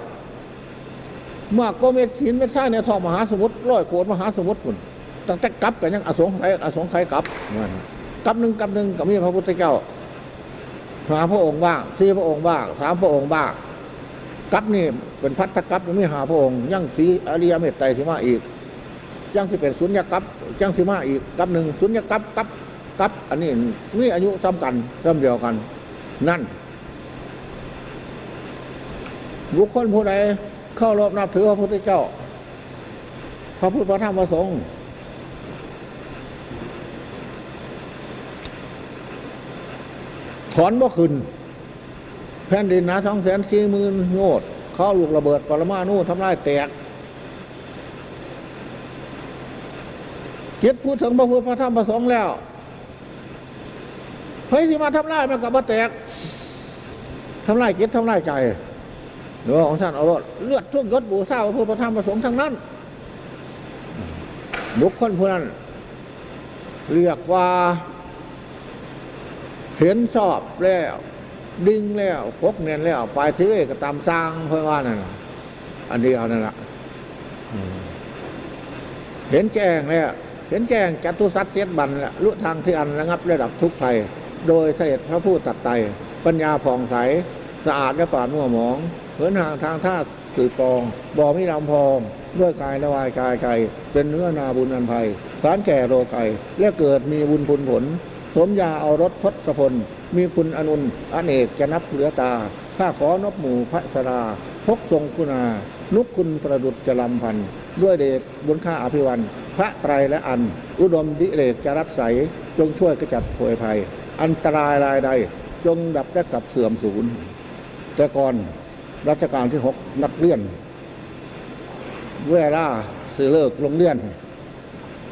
มากก็เม็ดหินเม็ดทรายในท้องมหาสมุทรร้อยโขดมหาสมุทรคุณตั้งแต่กลับกันยังอสงไขยอสงไขยกลับนั่น กับหนึ่งกับหนึ่งกับมีพระพุทธเจ้าหาพระองค์บ้างสี่พระองค์บ้างสามพระองค์บ้างกับนี่เป็นพัทธกับมีหาพระองค์ยังสีอริยเมตไตรสิมาอีกจังสิเป็นสุญญกับจังสิมาอีกกับหนึ่งสุญญกับกับกับอันนี้มีอายุซ้ำกันซ้ำเดียวกัน นั่นบุคคลผู้ใดเข้ารบนับถือพระพุทธเจ้า พระพุทธพระธรรมพระสงฆ์ อนบ่ขึ้น แผ่นดินนาสองแสนสี่หมื่นโงดเข้าลูกระเบิดปรมาณูทำลายแตกจิตพูดถึงพระพุทธพระธรรมพระสงฆ์แล้วเฮ้ยที่มาทำลายมันกับมาแตกทำลายจิตทำลายใจหรือว่าของท่านเอารถเลือดทุ่งยศบูชาพระพุทธพระธรรมพระสงฆ์ทั้งนั้นบุคคลผู้นั้นเรียกว่า เห็นชอบแล้วดิ้งแล้วพกเนียนแล้วไปที่เวก็ตามสร้างเพื่อว่านั่นอันเดียวนั่นแหละเห็นแจ้งแล้วเห็นแจ้งจัตุสัตเสียบันละลุทางที่อันระงับระดับทุกภัย โดยเสด็จพระผู้ตัดไตปัญญาผ่องใส สะอาดและปราดมัวหมองเหินห่างทางท่าสื่อปอง บ่อมิลำพองด้วยกายละวายกายไก่เป็นเนื้อนาบุญอันภัย สารแก่โรไก่และเกิดมีบุญผล สมยาเอารถทศพล มีคุณอนุนอเนกจะนับเหลือตา ข้าขอนบหมู่พระสราพกทรงคุณานุกคุณประดุจจลำพัน ด้วยเดชบุญค่าอภิวันพระไตรและอัน อุดมดิเรกจะรักใสจงช่วยกระจัดโผยภัย อันตรายรายใด จงดับและกับเสื่อมสูญแต่ก่อนรัชกาลที่หกนักเรียนเวลาสิเลิกโรงเรียน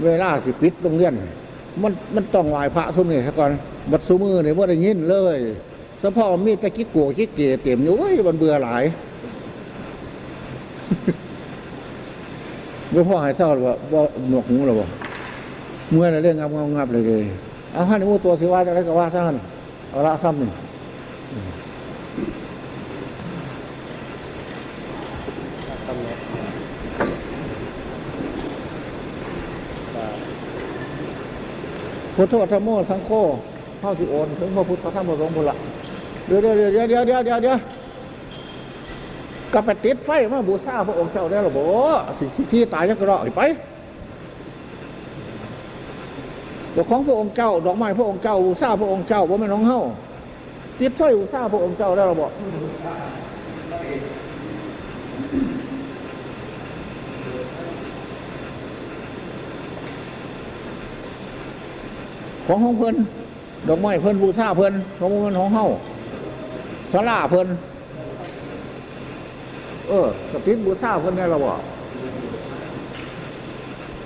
เวลาสิปิดโรงเรียน มันมันต้องไหวพระทุ่มนี่ซะก่อนบัดซูมือเนี่ยว่าได้ยินเลยสะพ่อมีตะกี้กัวกี้เกียเต็มอยู่เว้ยมันเบื่อหลายเมื่อพ่อหายเศร้าหรือว่าบ่หนวกหูหรือว่าเมื่อไรเรื่องงับงับงับเลยเลยเอาให้มูตัวสิว่าจะได้ก็ว่าซะหั่นเอาละซ้ำหนึ่ง ตำแหน่งก็ พุทโธธรรมโมสังโฆเข้าที่โอนถึงพระพุทธพระธรรมพระสงฆ์บุละเดี๋ยวเดี๋ยวเดี๋ยวเดี๋ยวเดี๋ยวเดี๋ยวเดี๋ยวกลับไปติดไฟมาบูชาพระองค์เจ้าได้หรอบ่สิที่ตายยังกระรอกไปตัวของพระองค์เจ้า ดอกไม้พระองค์เจ้าบูชาพระองค์เจ้าว่าไม่นน้องเฮาติดไฟบูชาพระองค์เจ้าได้หรอบ่ ของของเพิ่นดอกไม้เพิ่นบูชาเพิ่นของเพิ่นของเฮาสลาเพิ่นเออสติบูชาเพิ่นได้หรอบ่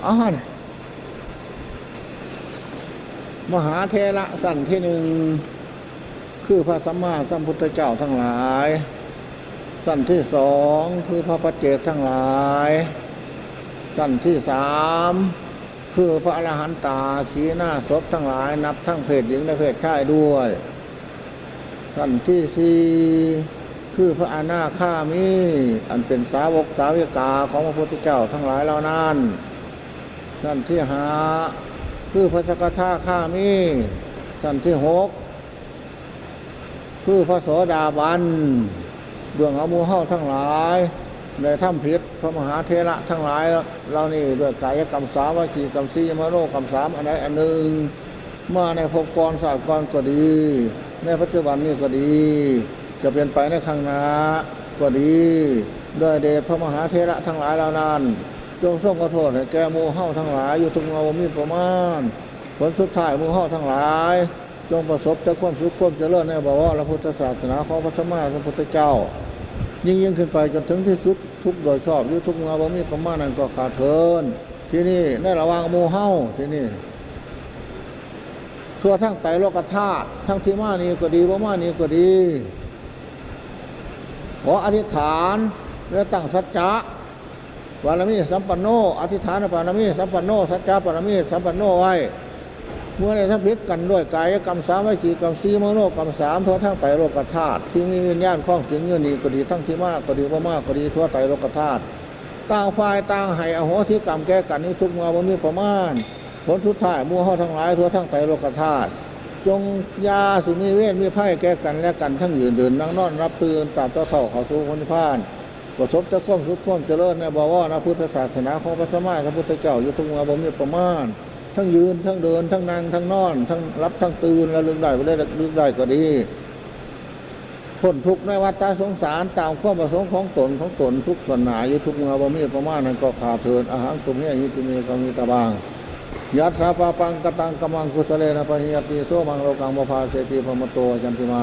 อาหารมหาเทระสั่นที่หนึ่งคือพระสัมมาสัมพุทธเจ้าทั้งหลาย สั่นที่สองคือพระปัจเจกทั้งหลาย สั่นที่สาม คือพระอรหันตาชี้หน้าศพทั้งหลายนับทั้งเพศหญิงและเพศชายด้วยสั่นที่สี่คือพระอนาคามีอันเป็นสาวกสาวิกาของพระพุทธเจ้าทั้งหลายเหล่านั้นสั่นที่ห้าคือพระสกทาข้ามีสั่นที่หกคือพระโสดาบันเบื้องอาหมูเฮาทั้งหลาย ในถ้ำพิษพระมหาเทระทั้งหลายเรานี่ด้วยกายกรรมสามวิจีกรรมสี่มโนกรรมสามอันใดอันหนึ่งมาในภพกรศาสตร์กรก็ดี ในปัจจุบันนี้ก็ดี จะเปลี่ยนไปในข้างหน้าก็ดี ด้วยเดชพระมหาเทระทั้งหลายเหล่านั้นจงทรงขอโทษให้แก่มูเฮาทั้งหลายอยู่ทุกเงามีประมาณผลสุดท้ายมูเฮาทั้งหลาย จงประสบแต่ความสุขความเจริญในบวรพระพุทธศาสนาของพระสัมมาสัมพุทธเจ้า ยิ่งยิ่งขึ้นไปจนถึงที่สุดทุกโดยชอบยุทุกเงาบ่มีประมาณนั้นก็ขาดเทินที่นี่ได้ระวังหมูเฮาที่นี่ทั่วทั้งไตโลกธาตุทั้งที่มานี้ก็ดีบ่มานี้ก็ดีขออธิษฐานและตั้งสัจจะปารมีสัมปันโนอธิษฐานปารมีสัมปันโนสัจจะปารมีสัมปันโนไว้ เมื่อในทัพพิษกันด้วยกายกรรมสามวิจีกรรมสีมโนกรรมสามทั่วทั้งไตรโลกธาตุที่มีวิญญาณคล้องถึงเงื่อนดีก็ดีทั้งที่มากก็ดีว่ามากก็ดีทั่วไตรโลกธาตุต่างฝ่ายต่างให้อโหสิกรรมแก้กันนี้ทุกเมื่อบ่มีประมาณผลสุดท้ายมู่ห้อทั้งหลายทั่วทั้งไตรโลกธาตุจงยาสิมีเวทมีไพ่แก้กันและกันทั้งยืนเดินนั่งนอนรับตื่นตามเจ้าเท่าเขาสู่คนพานประสบแต่ความสุขควมเจริญในบวรนะพุทธศาสนาของพระสมมาพระพุทธเจ้าอยู่ทุกเมื่อบ่มีประมาณ ทั้งยืน ทั้งเดิน ทั้งนั่งทั้งนอน ทั้งรับทั้งตื่นแล้วลืมได้ไปได้ลืมได้ก็ดีพ้นทุกข์ในวัฏฏะสงสารตามความประสงค์ของตนของตนทุกส่วนหนาอยู่ทุกเมื่อบ่มีประมาณนั้นก็ขาดเถินอาหารตุมเฮียยิตุเมีกามีตะบางยัตถาปาปังกตังกมังกุสเลนะปะหิยติโสมังโลกังมภาเสติพมโตจันติมา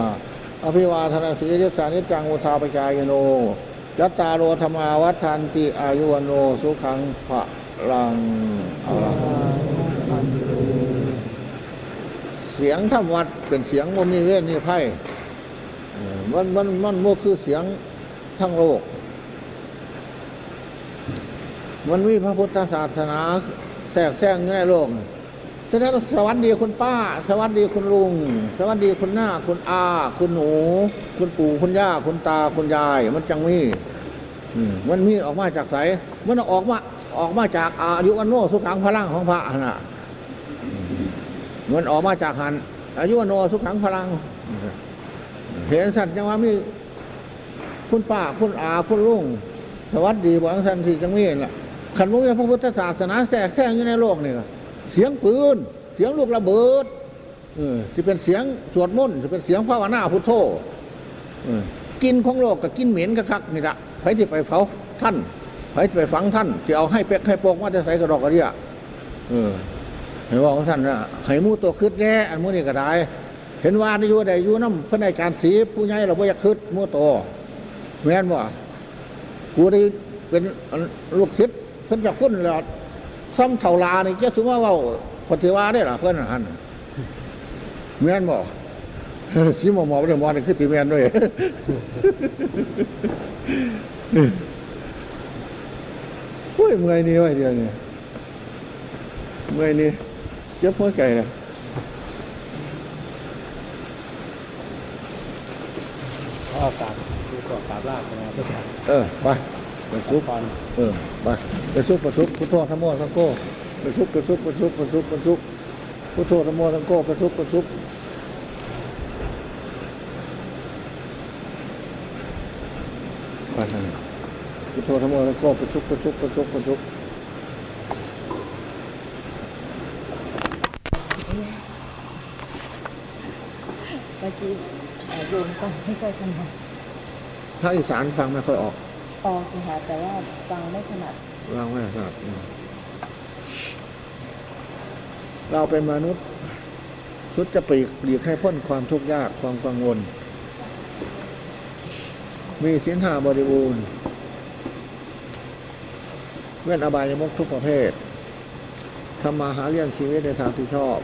อภิวาทนาสีริสานิจังอุทาปจายโนยัตตาโรธรรมาวัฏันติอายุวันโนสุขังพระลังเอาละ เสียงธรรมวัดเป็นเสียงมนมีเวทมีไพ่เออมันมันมันโมคือเสียงทั้งโลก มันมีพระพุทธศาสนาแทรกแซงอยู่ในโลกฉะนั้นสวัสดีคุณป้า สวัสดีคุณลุง สวัสดีคุณหน้า คุณอา คุณหนู คุณปู่คุณย่า คุณตาคุณยาย มันจังมีมันมีออกมาจากไสมันออกมาออกมาจากอายุวันโนสุขังพลังของพระหั่น น่ะมันออกมาจากหันอายุนโนสุขังพลัง เห็นสัตว์ยังว่ามีคุณป้าคุณอาคุณลุงสวัสดีบอกสันทีจังมีล่ะขันมุ้ยพระพุทธศาสนาแทรกแซงอยู่ในโลกนี่เสียงปืน เสียงลูกระเบิดเออสิเป็นเสียงสวดมนต์สิเป็นเสียงภาวนาพุทโธกินของโลกกับกินเหม็นกะคักนี่ละใครที่ไปเผาท่านใครไปฝังท่านที่เอาให้เป็กให้โปกว่าจะใส่กระดอกกระเดียเออ เห็นว่าของท่านนะให้หมูตัวคืดแย่อันมูนี่ก็ได้ เห็นว่าได้อยู่ได้อยู่น้ำพระในการสีผู้ใหญ่เราบ่อยากคืดมูโตแม่นบ่กูได้เป็นลูกศิษย์เพิ่นจะคุ้นแล้วซ้ำเท่าลานี่เจ้าสมว่าเว่าปฏิวาได้หรอเพื่อนหันแม่นบ่สิหมอหมอไม่ได้หมอนี่คือตีแม่นด้วยโอ้ยเมื่อยนี่ไว้เดียวนี่เมื่อยนี่ เจ็บหัวใจนะเขาเอากราบดูก่อนกราบลาบนะพระเจ้าเออไปไปซุปก่อนเออไปไปซุปไปซุปพุทโธธรรมโมสังโฆไปซุปไปซุปไปซุปไปซุปไปซุปพุทโธธรรมโมสังโฆประทุกประทุกวันนั้นพุทโธธรรมโมสังโฆประทุกประทุกประทุกประ ทุกเมื่อกี้เอ่อโยมฟังไม่ค่อยถนัดถ้าอีสานฟังไม่ค่อยออกออกค่ะแต่ว่าฟังไม่ถนัดเราไม่ถนัดอืมเราเป็นมนุษย์สุดจะปลีกหลีกให้พ้นความทุกข์ยากความกังวล มีสินหาบริบูรณ์ เว้นอบายมุกทุกประเภททำมาหาเลี้ยงชีวิตในทางที่ชอบ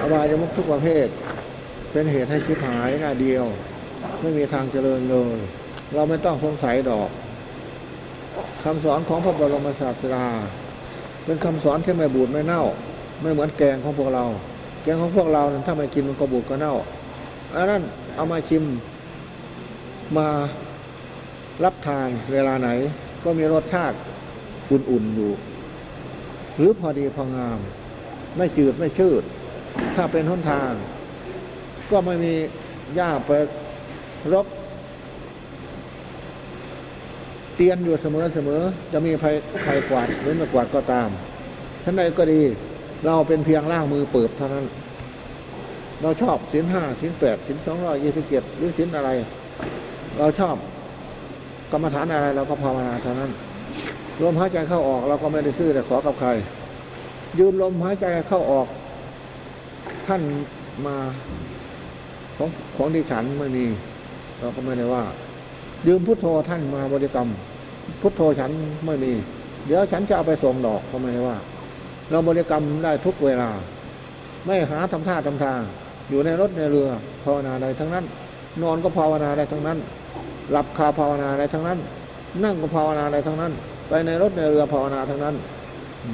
อบายมุกทุกประเภท เป็นเหตุให้ชิบหายหน้าเดียว ไม่มีทางเจริญเลย เราไม่ต้องสงสัยดอกคำสอนของพระบรมศาสดา เป็นคำสอนที่ไม่บูดไม่เน่า ไม่เหมือนแกงของพวกเรา แกงของพวกเรานั้นถ้าไม่กินมันก็บูดก็เน่าอันนั้นเอามาชิมมารับทานเวลาไหนก็มีรสชาติอุ่นๆอยู่ หรือพอดีพองาม ไม่จืดไม่ชืด ถ้าเป็นหนทาง ก็ไม่มีหญ้าไปรบเตียนอยู่เสมอเสมอจะมีภัยใครกวาดหรือไม่กวาดก็ตามท่านใดก็ดี เราเป็นเพียงล่างมือเปิดเท่านั้น เราชอบสินห้าสินแปดสินสองร้อยยี่สิบเจ็ดหรือสินอะไร เราชอบกรรมฐานอะไรเราก็ภาวนาเท่านั้นลมหายใจเข้าออก เราก็ไม่ได้ซื้อแต่ขอกับใคร ยืนลมหายใจเข้าออก ท่านมาของของที่ฉันไม่มี เราก็ไม่ได้ว่า ยืมพุทโธท่านมาบริกรรม พุทโธฉันไม่มี เดี๋ยวฉันจะเอาไปส่งดอกก็ไม่ได้ว่า เราบริกรรมได้ทุกเวลา ไม่หาทำท่าทำทาง อยู่ในรถในเรือภาวนาใดทั้งนั้น นอนก็ภาวนาได้ทั้งนั้น หลับคาภาวนาได้ทั้งนั้น นั่งก็ภาวนาได้ทั้งนั้น ไปในรถในเรือภาวนาทั้งนั้นอื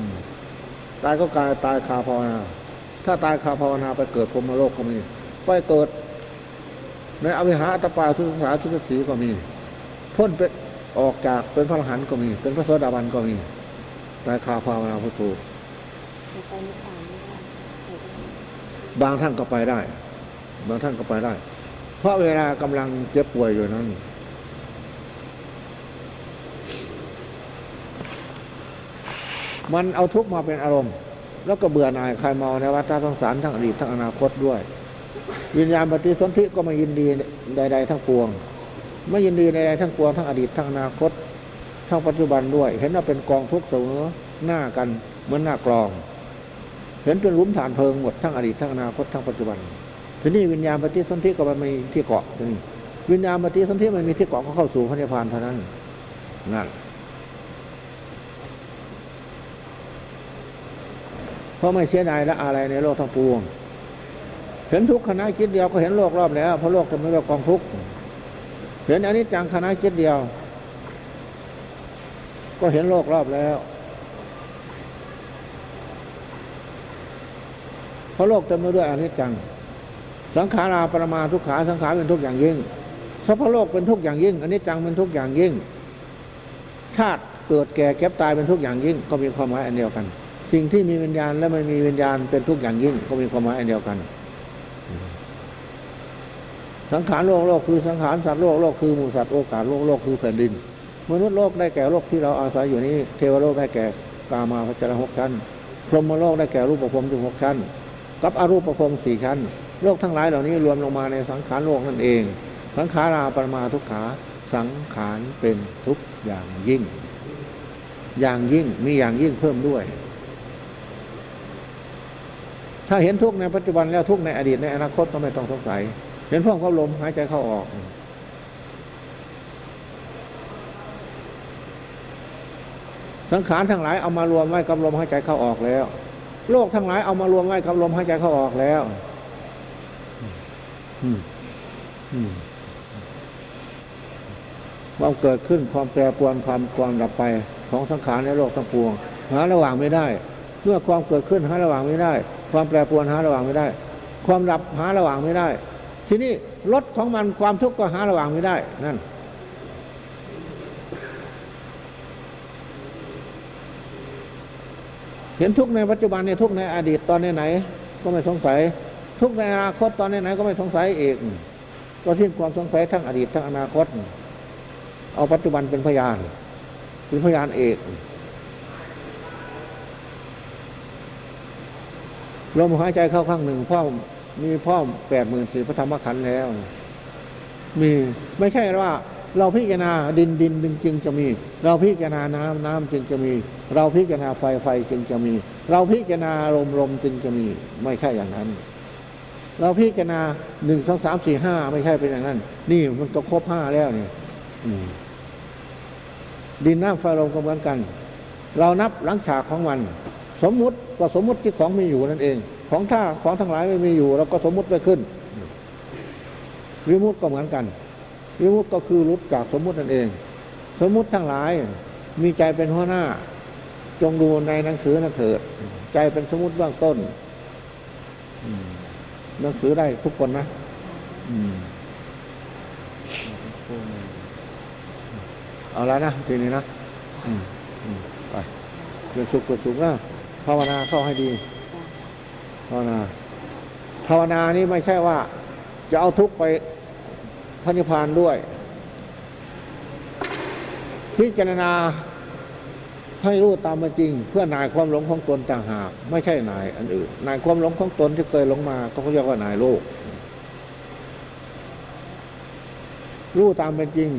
ตายก็กายตายคาภาวนา ถ้าตายคาภาวนาไปเกิดพรมโลกก็มี ไปเกิด ในอวิหาตปาทุสสาทุสสีก็มี พ้นเป็นออกจากเป็นพระอรหันต์ก็มี เป็นพระโสดาบันก็มีตายคาภาวนาพุทโธไปนิพพานไม่ได้ไปได้บางท่านก็ไปได้ บางท่านก็ไปได้ เพราะเวลากำลังเจ็บป่วยอยู่นั้นมันเอาทุกข์มาเป็นอารมณ์ แล้วก็เบื่อหน่ายใครเมาในวัฏสงสารทั้งอดีตทั้งอนาคตด้วย วิญญาณปฏิสนธิก็ไม่ยินดีใด ๆ ทั้งปวง ไม่ยินดีใดๆทั้งปวงทั้งอดีตทั้งอนาคต ทั้งปัจจุบันด้วย เห็นว่าเป็นกองทุกข์เสมอหน้ากันเหมือนหน้ากลอง เห็นเป็นหลุมฐานเพลิงหมดทั้งอดีตทั้งอนาคตทั้งปัจจุบันทีนี้วิญญาณปฏิสนธิก็ไม่มีที่เกาะทีนี้วิญญาณปฏิสนธิไม่มีที่เกาะก็เข้าสู่พระนิพพานเท่านั้นนั่น เพราะไม่เสียดายและอะไรในโลกทั้งปวง เห็นทุกขณะคิดเดียวก็เห็นโลกรอบแล้วเพราะโลกจะไม่เป็นกองทุกข์เห็นอนิจจังขณะคิดเดียว ก็เห็นโลกรอบแล้วเพราะโลกเต็มไปด้วยอนิจจัง สังขาราปรมาทุกขาสังขารเป็นทุกอย่างยิ่งสัพพะโลกเป็นทุกอย่างยิ่งอนิจจังเป็นทุกอย่างยิ่ง ชาติเกิดแก่เก็บตายเป็นทุกอย่างยิ่งก็มีความหมายอันเดียวกัน สิ่งที่มีวิญญาณและไม่มีวิญญาณเป็นทุกอย่างยิ่งก็มีความหมายเดียวกัน สังขารโลกโลกคือสังขารสัตว์โลกโลกคือหมูสัตว์โอกาสโลกโลกคือแผ่นดิน มนุษย์โลกได้แก่โลกที่เราอาศัยอยู่นี้ เทวโลกได้แก่กามาพัจจรหกชั้น พรหมโลกได้แก่รูปภพถึงหกชั้น กับอรูปภพสี่ชั้น โลกทั้งหลายเหล่านี้รวมลงมาในสังขารโลกนั่นเอง สังขาราปรมาทุกขา สังขารเป็นทุกอย่างยิ่ง อย่างยิ่งมีอย่างยิ่งเพิ่มด้วย ถ้าเห็นทุกข์ในปัจจุบันแล้วทุกข์ในอดีตในอนาคตก็ไม่ต้องสงสัย เห็นพ่วงเขาลมหายใจเข้าออก สังขารทั้งหลายเอามารวมไว้กับลมหายใจเข้าออกแล้ว โลกทั้งหลายเอามารวมไว้กับลมหายใจเข้าออกแล้วความเกิดขึ้นความแปรปรวนความความดับไปของสังขารในโลกทั้งปวงหาระหว่างไม่ได้ เมื่อความเกิดขึ้นหาระหว่างไม่ได้ ความแปรปรวนหาระหว่างไม่ได้ ความดับหาระหว่างไม่ได้ ทีนี้รถของมันความทุกข์ก็หาระหว่างไม่ได้นั่นเห็นทุกในปัจจุบันเนี่ยทุกในอดีตตอนไหนๆก็ไม่สงสัย ทุกในอนาคตตอนไหนๆก็ไม่สงสัยเองก็สิ้นความสงสัยทั้งอดีตทั้งอนาคต เอาปัจจุบันเป็นพยานเป็นพยานเอก ลมหายใจเข้าข้างหนึ่งพ่อมีพ่อแปดหมื่นสี่พระธรรมขันธ์แล้ว มีไม่ใช่ว่า เราพิจารณาดินดินจึงจะมี เราพิจารณาน้ำน้ำจึงจะมี เราพิจารณาไฟไฟจึงจะมี เราพิจารณาลมลมจึงจะมี ไม่ใช่อย่างนั้น เราพิจารณาหนึ่งสองสามสี่ห้าไม่ใช่เป็นอย่างนั้น นี่มันก็ครบห้าแล้วเนี่ยดินน้ำไฟลมก็เหมือนกัน เรานับหลังฉากของมัน สมมุติ ก็สมมุติที่ของมีอยู่นั่นเอง ของถ้าของทั้งหลายไม่มีอยู่เราก็สมมุติไปขึ้น วิมุตติก็เหมือนกัน วิมุตติก็คือรุดจากสมมุตินั่นเอง สมมุติทั้งหลายมีใจเป็นหัวหน้า จงดูในหนังสือนั่นเถิด ใจเป็นสมมุติเบื้องต้นหนังสือได้ทุกคนนะเอาแล้วนะ ทีนี้นะไปเกิดสุขเกิดสุขนะ ภาวนาเข้าให้ดีภาวนาภาวนานี้ไม่ใช่ว่า จะเอาทุกไปพระนิพพานด้วย พิจารณาให้รู้ตามเป็นจริง เพื่อนายความหลงของตนต่างหาก ไม่ใช่นายอันอื่นนายความหลงของตนที่เคยหลงมา ก็เรียกว่านายโลกรู้ตามเป็นจริง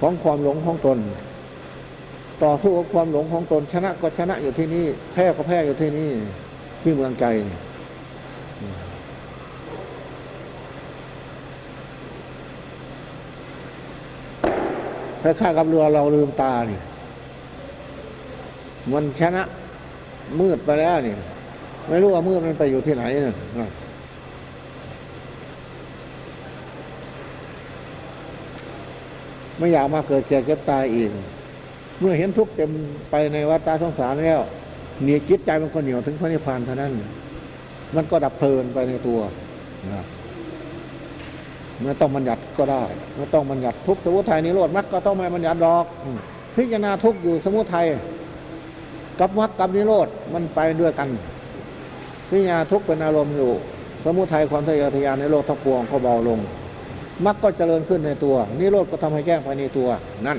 ของความหลงของตน ต่อสู้กับความหลงของตนชนะก็ชนะอยู่ที่นี่แพ้ก็แพ้อยู่ที่นี่ที่เมืองใจนี่คล้ายๆกับเรือเราลืมตานี่มันชนะมืดไปแล้วนี่ ไม่รู้ว่ามืดมันไปอยู่ที่ไหนนี่ไม่อยากมาเกิดแก่เก็บตายอีก เมื่อเห็นทุกข์เต็มไปในวัฏสงสารแล้วเนี่ยจิตใจมันก็เหนียวถึงพระนิพพานเท่านั้น มันก็ดับเพลินไปในตัวนะไม่ต้องบัญญัติก็ได้ไม่ต้องบัญญัติทุกข์สมุทัยนิโรธมรรคก็ต้องไม่บัญญัติดอก พิจารณาทุกข์อยู่สมุทัยกับมรรคกับนิโรธมันไปด้วยกัน พิจารณาทุกข์เป็นอารมณ์อยู่ สมุทัยความทะเยอทะยานในโลกทั้งปวงก็เบาลงมรรคก็เจริญขึ้นในตัวนิโรธก็ทำให้แจ้งภายในตัวนั่น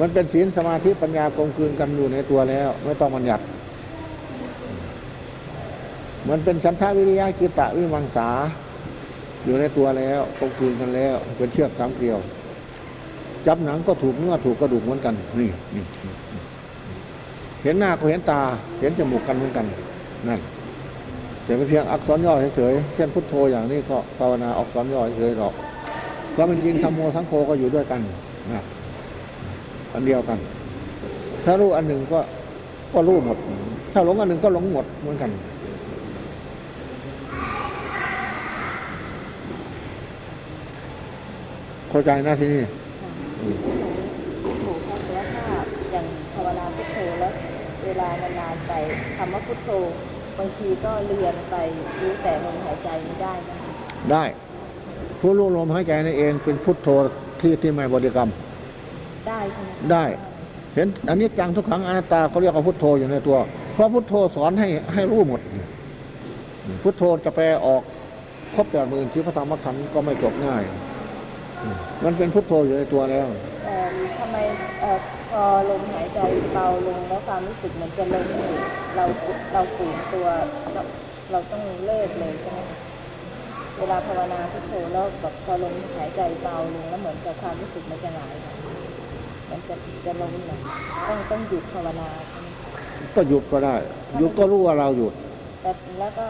มันเป็นศีลสมาธิปัญญากลมกลืนกันอยู่ในตัวแล้ว ไม่ต้องบัญญัติมันเป็นสันทาวิริยะจิตตะวิมังสา อยู่ในตัวแล้วกลมกลืนกันแล้ว เป็นเชือกสามเกลียว จับหนังก็ถูกเนื้อถูกกระดูกเหมือนกันนี่นี่เห็นหน้าก็เห็นตา เห็นจมูกกันเหมือนกันนั่นแต่เป็นเพียงอักษรย่อเฉยๆเช่นพุทโธอย่างนี้ก็ภาวนาอักษรย่อเฉยๆหรอกความเป็นจริงธรรมโมสังโฆก็อยู่ด้วยกันนะ อันเดียวกัน ถ้ารู้อันหนึ่งก็ก็รู้หมด ถ้าหลงอันหนึ่งก็หลงหมดเหมือนกัน เข้าใจนะที่นี่พุทโธเพราะว่าถ้าอย่างภาวนาพุทโธแล้ว เวลานานๆไปคำว่าพุทโธบางทีก็เลือนไปรู้แต่ลมหายใจไม่ได้นะคะได้ผู้รู้ลมหายใจนั่นเองเป็นพุทโธที่ที่ไม่บริกรรม ได้ใช่ไหมได้ เห็นอันนี้จังทุกขังอนัตตาเขาเรียกว่าพุทโธอยู่ในตัว เพราะพุทโธสอนให้ให้รู้หมด พุทโธจะแปลออกครบแปดหมื่นที่พระธรรมขันธ์ก็ไม่จบง่าย มันเป็นพุทโธอยู่ในตัวแล้วเอ่อทำไมเอ่อพอลมหายใจเบาลงแล้วความรู้สึกเหมือนจะลงอยู่เราเราฝืนตัวเราเราต้องเลิกเลยใช่ไหมคะเวลาภาวนาพุทโธแล้วแบบพอลมหายใจเบาลงแล้วเหมือนกับความรู้สึกมันจะหงายค่ะ มันจะจะลงหน่อยต้องต้องหยุดภาวนาใช่ไหมก็หยุดก็ได้ หยุดก็รู้ว่าเราหยุด แต่แล้วก็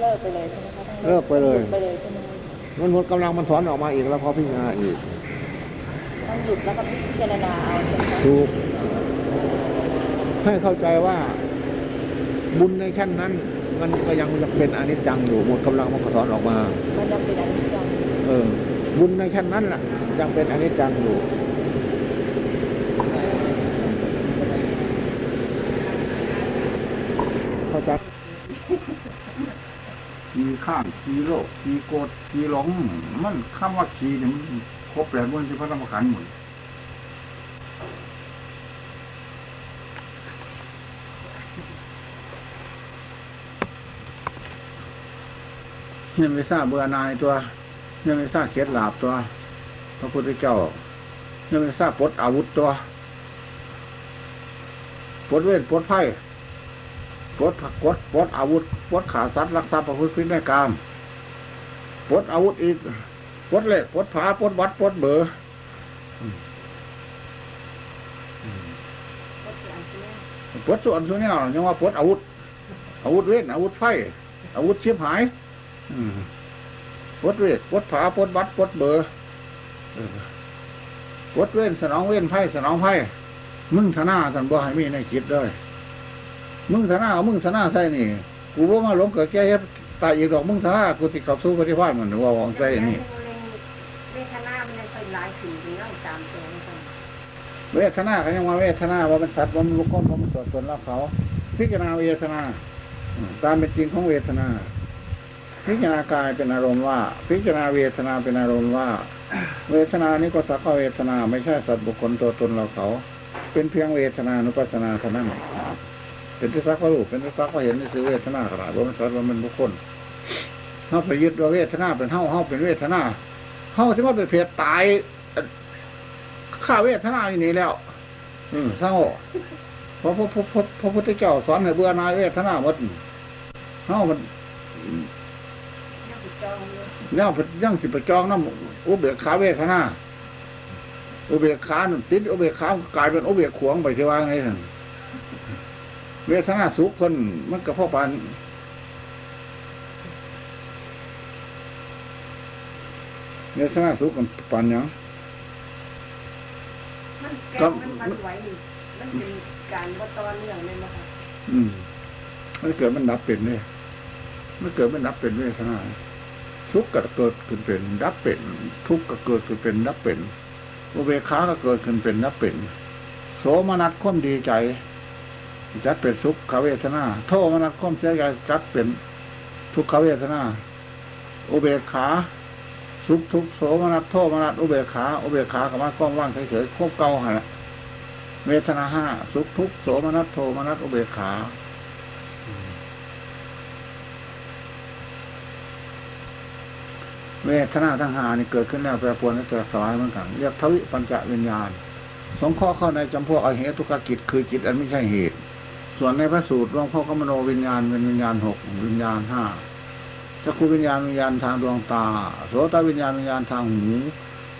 เลิกไปเลยใช่ไหมคะต้องเลิกไปเลย หดไปเลยใช่ไหมคะมันหมดกำลังมันถอนออกมาอีกแล้วพอพิจารณาอีกต้องหยุดแล้วก็พิจารณาเอาใช่ไหมคะถูกให้เข้าใจว่าบุญในขั้นนั้น มันก็ยังยังเป็นอนิจจังอยู่หมดกำลังมันก็ถอนออกมา มันจะเป็นอนิจจัง เออบุญในขั้นนั้นล่ะยังเป็นอนิจจังอยู่ ข้างขี้โลกขี้โกดขี้หลง มันคำว่าขี้เนี่ยมันครบแล้วมันจะพระธรรมขันธ์หมดยังไม่ทราบเบื่อนายตัว ยังไม่ทราบเคล็ดลาบตัว พระพุทธเจ้ายังไม่ทราบปลดอาวุธตัวปลดเวทปลดไพ่ ปลดผักปลดปลดอาวุธปลดขาสัตว์รักษาประพฤติพินัยกรรมปลดอาวุธอีกปลดเหล็กปลดผาปลดวัดปลดเบอร์ปลดส่วนส่วนนี้ยังว่าปลดอาวุธ อาวุธเวทอาวุธไฟอาวุธเชียบหายปลดเวทปลดผาปลดวัดปลดเบอร์ปลดเว้นสนองเว้นไพ่สนองไพ่มึงธนาท่านบ่ให้มีในจิตเลย มึงธนาเอามึงธนาใส่นี่ กูบ่มาหลงเกิดแก่เฮ็ดตายอีกดอกมึงธนากูติเข้าสู้ปฏิภาณมันว่าหวังใจนี่เวทนามันยังเป็นหลายสิ่งที่เราตามตัวไม่ต้องเวทนาเขายังว่าเวทนาว่ามันสัตว์ว่ามันลุกค้นว่ามันตัวตนรับเขาพิจารณาเวทนาอืมตามเป็นจริงของเวทนา พิจารณากายเป็นอารมณ์ว่า พิจารณาเวทนาเป็นอารมณ์ว่า เวทนานี้ก็สักว่าเวทนา ไม่ใช่สัตว์บุคคลตัวตนเราเขา เป็นเพียงเวทนานุปัสสนาเท่านั้น เป็นที่สักว่ารูปเป็นที่สักว่าเห็นนี่คือเวทนาขนาดว่ามันสัตว์ว่ามันบุคคลเขาไปยึดว่าเวทนาเป็นเฮาเฮาเป็นเวทนาเฮาที่ว่าเป็นเพศตายข้าเวทนานี่นี่แล้ว อืมเศร้าเพราะพระพระพระพุทธเจ้าสอนให้เบื่อหนายเวทนาหมดเฮามันยังติดจองอยู่แนวยังสิไปจองน้ำอุเบกขาเวทนาอุเบกขาติดอุเบกขากลายเป็นอุเบกขวงไปที่ว่าไงท่าน เวทนาสุขคนมันก็พ่อปานเวทนาสุขกันปานหยังมันแกงมันมันไหวอยู่มันเป็นการว่าตอนเนื่องเลยนะคะอืมมันเกิดมันดับเป็นเนี่ยมันเกิดมันดับเป็นเวทนาทุกข์ก็เกิดขึ้นเป็นดับเป็น ทุกข์ก็เกิดขึ้นเป็นดับเป็นอุเบกขาก็เกิดขึ้นเป็นดับเป็น โสมนัสความดีใจ จัดเป็นสุขเวทนาโทมนัสความเสียใจจัดเป็นทุกขเวทนาอุเบกขาสุขทุกโสมนัสโทมนัสอุเบกขาอุเบกขากับมาก้องว่างเฉยๆควบเก่าหันะเวทนาห้าสุขทุกโสมนัสโทมนัสอุเบกขาเวทนาทั้งหานี่เกิดขึ้นแล้วแปรปรวนและแตกสลายเหมือนกันเรียกทวิปัญจวิญญาณ สงเคราะห์เข้าในจำพวกอเหตุกกิจคือจิตอันไม่ใช่เหตุ ส่วนในพระสูตรหลวงพ่อก็มโนวิญญาณเป็นวิญญาณหกวิญญาณห้าจักรวิญญาณวิญญาณทางดวงตา โสตวิญญาณวิญญาณทางหู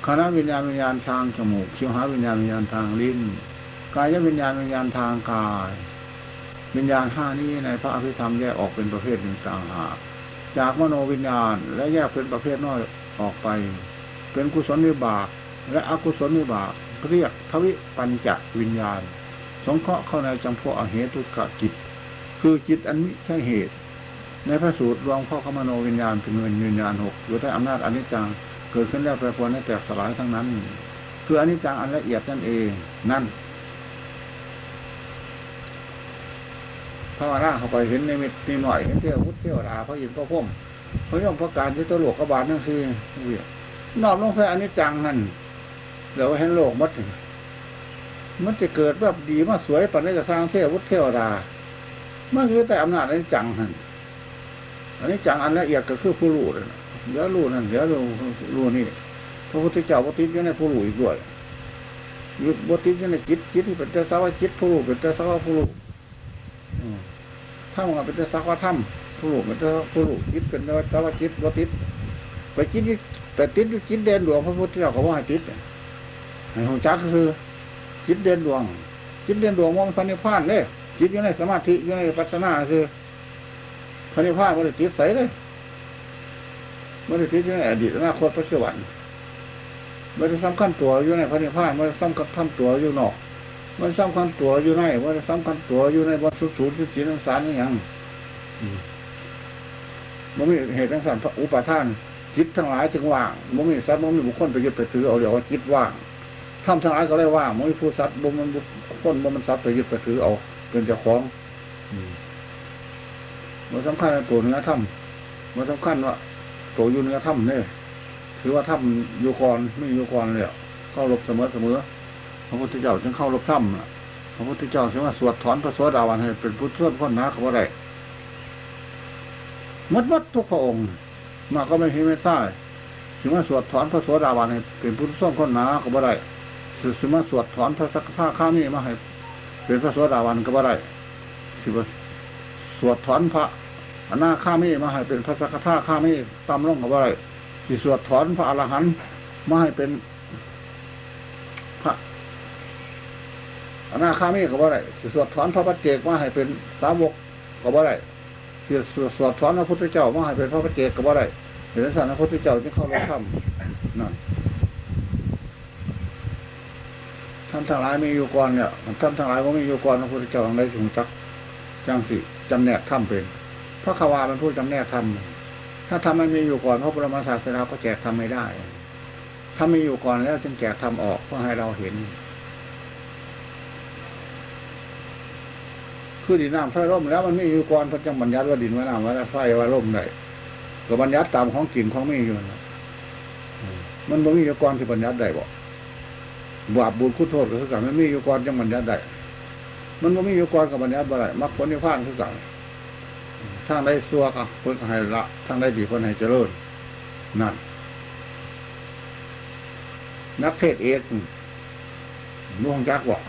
คณะวิญญาณวิญญาณทางจมูกชิวหาวิญญาณวิญญาณทางลิ้นกายวิญญาณวิญญาณทางกาย วิญญาณห้านี้ในพระอภิธรรมแยกออกเป็นประเภทหนึ่งต่างหากจากมโนวิญญาณและแยกเป็นประเภทน้อยออกไป เป็นกุศลวิบาก และอกุศลวิบากเรียกทวิปัญจวิญญาณ สงเคราะห์เข้าในจำพวกอเหตุกะจิต คือจิตอันนี้ใช่เหตุ ในพระสูตรรวงพ่อขมโนวิญญาณเป็นวิญญาณหกอยู่ใต้อำนาจอนิจจังเกิดขึ้นแล้วแปรปรวนให้แตกสลายทั้งนั้น คืออนิจจังอันละเอียดนั่นเองนั่นภาวนาเข้าไปเห็นในมิตนิดหน่อยเห็นเที่ยวพุทธเที่ยวราพระยินพระพุ่มพระยมพระการที่ตัวหลวกกบาลนั่นคือนอบลงใส่อนิจจังนั่นเดี๋ยวเห็นโลกมัด มันจะเกิดแบบดีมาสวยปันนี้จะสร้างเทววุฒิเทวดามันคือแต่อำนาจอันนี้จังนั่นอันนี้จังอันละเอียดก็คือผู้รู้เลยนะเดี๋ยวรู้นั่นเดี๋ยวรู้รู้นี่พระพุทธเจ้าปฏิอยู่ในผู้รู้อีกด้วยยุดปฏิอยู่ในจิตจิตเป็นแต่สักว่าจิตผู้รู้เป็นแต่สักว่าผู้รู้ถ้ามันเป็นแต่สักว่าถ้ำผู้รู้เป็นแต่ผู้รู้จิตเป็นแต่สักว่าจิตว่าติดไปจิตแต่ติดอยู่จิตเด่นหลวงพระพุทธเจ้าเขาว่าให้ติดให้ของจักก็คือ จิตเด่นดวง จิตเด่นดวงมองพระนิพพานเลยจิตอยู่ในสมาธิอยู่ในปัสนาคือพระนิพพานมันจิตใสเลยมันจิตอยู่ในอดีตอนาคตปัจจุบันมันจะสำคัญตัวอยู่ในพระนิพพานมันจะสำคัญทำตัวอยู่นอก มันสำคัญตัวอยู่ในมันจะสำคัญตัวอยู่ในบนสุดสูงที่ศีลสารนี่ยังมันมีเหตุทั้งสารอุปาทานจิตทั้งหลายถึงว่างมันมีสัตว์มันมีบุคคลไปยึดไปถือเอาเดี๋ยวว่าจิตว่าง ทำทั้งหลายก็เลยว่ามันมีผู้สัตว์บ่มันบุคคนบ่มันสัตว์ไปยึดไปถือเอาเป็นเจ้าของมันสำคัญในตัวเนื้อถ้ำมันสำคัญว่าตัวอยู่เนื้อถ้ำเนี่ยถือว่าถ้ำอยู่ก่อนไม่อยู่ก่อนเลยอะเข้ารบเสมอเสมอพระพุทธเจ้าจึงเข้ารบถ้ำน่ะพระพุทธเจ้าจึงว่าสวดถอนพระสวสดาวันให้เป็นพุทธเพื่อนพ้นนะเขาว่าได้หมดหมดทุกพระองค์มาก็ไม่เห็นไม่ใต้ถึงมาสวดถอนพระโสดาบันให้เป็นพุทธส้มคนหนาก็บ่ได้ถึงมาสวดถอนพระสักข้าข้ามีมาให้เป็นพระโสดาบันก็บ่ได้สิว่าสวดถอนพระอนาข้ามีมาให้เป็นพระสักข้าข้ามีตามลงก็บ่ได้สิสวดถอนพระอรหันต์มาให้เป็นพระอนาคามีก็บ่ได้สิสวดถอนพระปัจเจกมาให้เป็นสาวกก็บ่ได้สิสวดถอนพระพุทธเจ้ามาให้เป็นพระปัจเจกก็บ่ได้เห็นสันพระพุทธเจ้าที่เข้ารับธรรมนั่น ท่านทั้งหลายมีอยู่ก่อนเนี่ยท่านทั้งหลายก็มีอยู่ก่อนพระพุทธเจ้าทั้งหลายถึงจักจังสิจำแนกธรรมเป็นพระขวาเป็นผู้จำแนกธรรมถ้าทำมันมีอยู่ก่อนพระบรมศาสดาก็แจกทำไม่ได้ถ้ามีอยู่ก่อนแล้วจึงแจกทำออกเพื่อให้เราเห็นคือดินน้ำไฟร่มแล้วมันไม่อยู่ก่อนพระจังบัญญัติว่าดินว่าน้ำว่าไฟว่าร่มได้ก็บัญญัติตามของกินของไม่อยู่นั่นน่ะมันบ่มีอยู่ก่อนที่บัญญัติได้บ่ บาปบุญคุณโทษก็คือกันมันมีอยู่ก่อนจังบัญญัติได้ มันบ่มีอยู่ก่อนกับบัญญัติบ่ได้มรรคผลนิพพานคือกันทางได้ซัวก็เพิ่นก็ให้ละทางได้ดีเพิ่นให้เจริญนั่น นักเทศเอกนุ่งจักบอก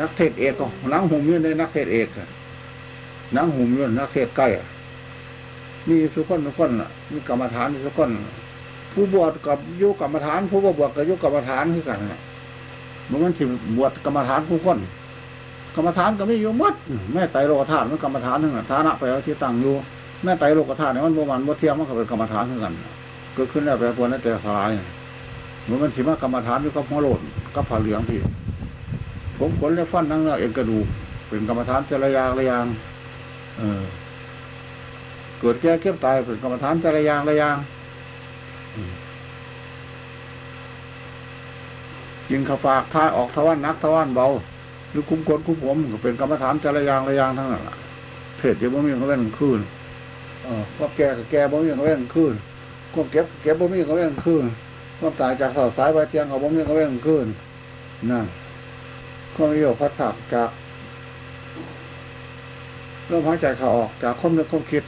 นักเทศเอกก็นังหุ่มยืนในนักเทศเอกนังหุ่มยืนนักเทศใกล้อะมีสุคนสุคนน่ะมีกรรมฐานสุคน ผู้บวชกับยุกรรมฐาน ผู้บ่บวชกับยุกรรมฐานคือกันน่ะมันมันสิบวชกรรมฐานผู้คนกรรมฐานก็ไมีอยู่หมดแม่ไตรโลกธาตุมันกรรมฐานทั้งนั้นฐานะไปเอาที่ตั้งอยู่แม่ไตรโลกธาตุเนี่ยมันโมมันโมเทียมมันก็เป็นกรรมฐานเหมือนกันเกิดขึ้นแล้วแปรปรวนแล้วแต่สลายมือนมันสิมากรรมฐานอยู่กับหัวโลดกับผ้าเหลืองพี่ผมขนและฟันทั้งเนื้อเอ็นกระดูกเป็นกรรมฐานแต่ละอย่างละอย่างเออเกิดแก่เก็บตายเป็นกรรมฐานแต่ละอย่างละอย่างอืม กินข้าวปากท้ายออกทวันนักทวันเบา หรือคุ้มขนคุ้มผมก็เป็นกรรมฐานแต่ละยางละยางทั้งนั้นล่ะเพศเดี๋ยวบ่มีเขาเล่นคืนเออว่าแก่กับแก่บ่มีเขาเล่นคืนก็เก็บเก็บบ่มีเขาเล่นคืนก็ตายจากเสาสายไปเทียงกับบ่มีเขาเล่นคืนนั่นก็มีโยพัดผักจากลมหายใจเขาออกจากความนึกความคิด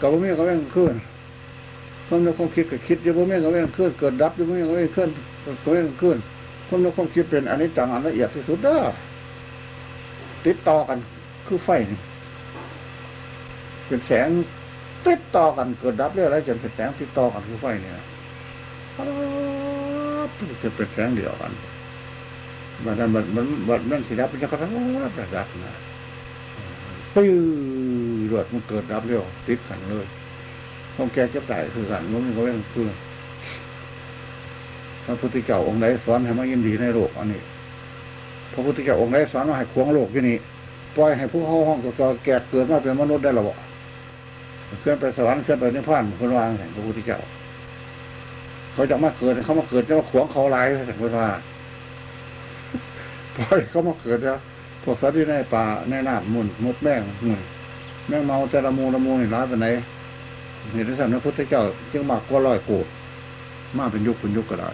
กับบ่มีก็แม่งขึ้นความนึกความคิดกับคิดอยู่บ่มีก็แม่งขึ้นเกิดดับอยู่บ่มีก็แม่งขึ้นก็แม่งขึ้น ความนึกความคิดเป็นอันนี้ต่างอันละเอียดที่สุดเด้อติดต่อกันคือไฟนี่เป็นแสงติดต่อกันเกิดดับเรื่องอะไรจนเป็นแสงติดต่อกันคือไฟเนี่ยจะเป็นแสงเดียวกันมันมันมันมันมันสิดับมันจะกระดับกระดับนะปื้อรวดมันเกิดดับเร็วติดกันเลยต้องแก้เจ็บตายคือกันมันก็ไม่คือ ระพุทธเจ้าองค์ใดสอนให้มายินดีในโลกอันนี้ พระพุทธเจ้าองค์ใดสอนว่าให้ควงโลกที่นี่ปล่อยให้ผู้เข้าห้องตัวแก่เกิดมาเป็นมนุษย์ได้หรอบ่เคลื่อนไปสวรรค์เคลื่อนไปนิพพานคนวางแห่งพระพุทธเจ้า เขาจะมาเกิดเขามาเกิดจะมาขวงเขาลายแห่งคนว่าปล่อยเขามาเกิดแล้วพวกสัตว์ที่ในป่าในน้ำมุนมดแมงมุนแมงเมาแต่ละมูละมูนี่ร้ายไปไหนเห็นที่สันพระพุทธเจ้า จึงมากกว่าร้อยโกดมาเป็นยุคเป็นยุคก็ได้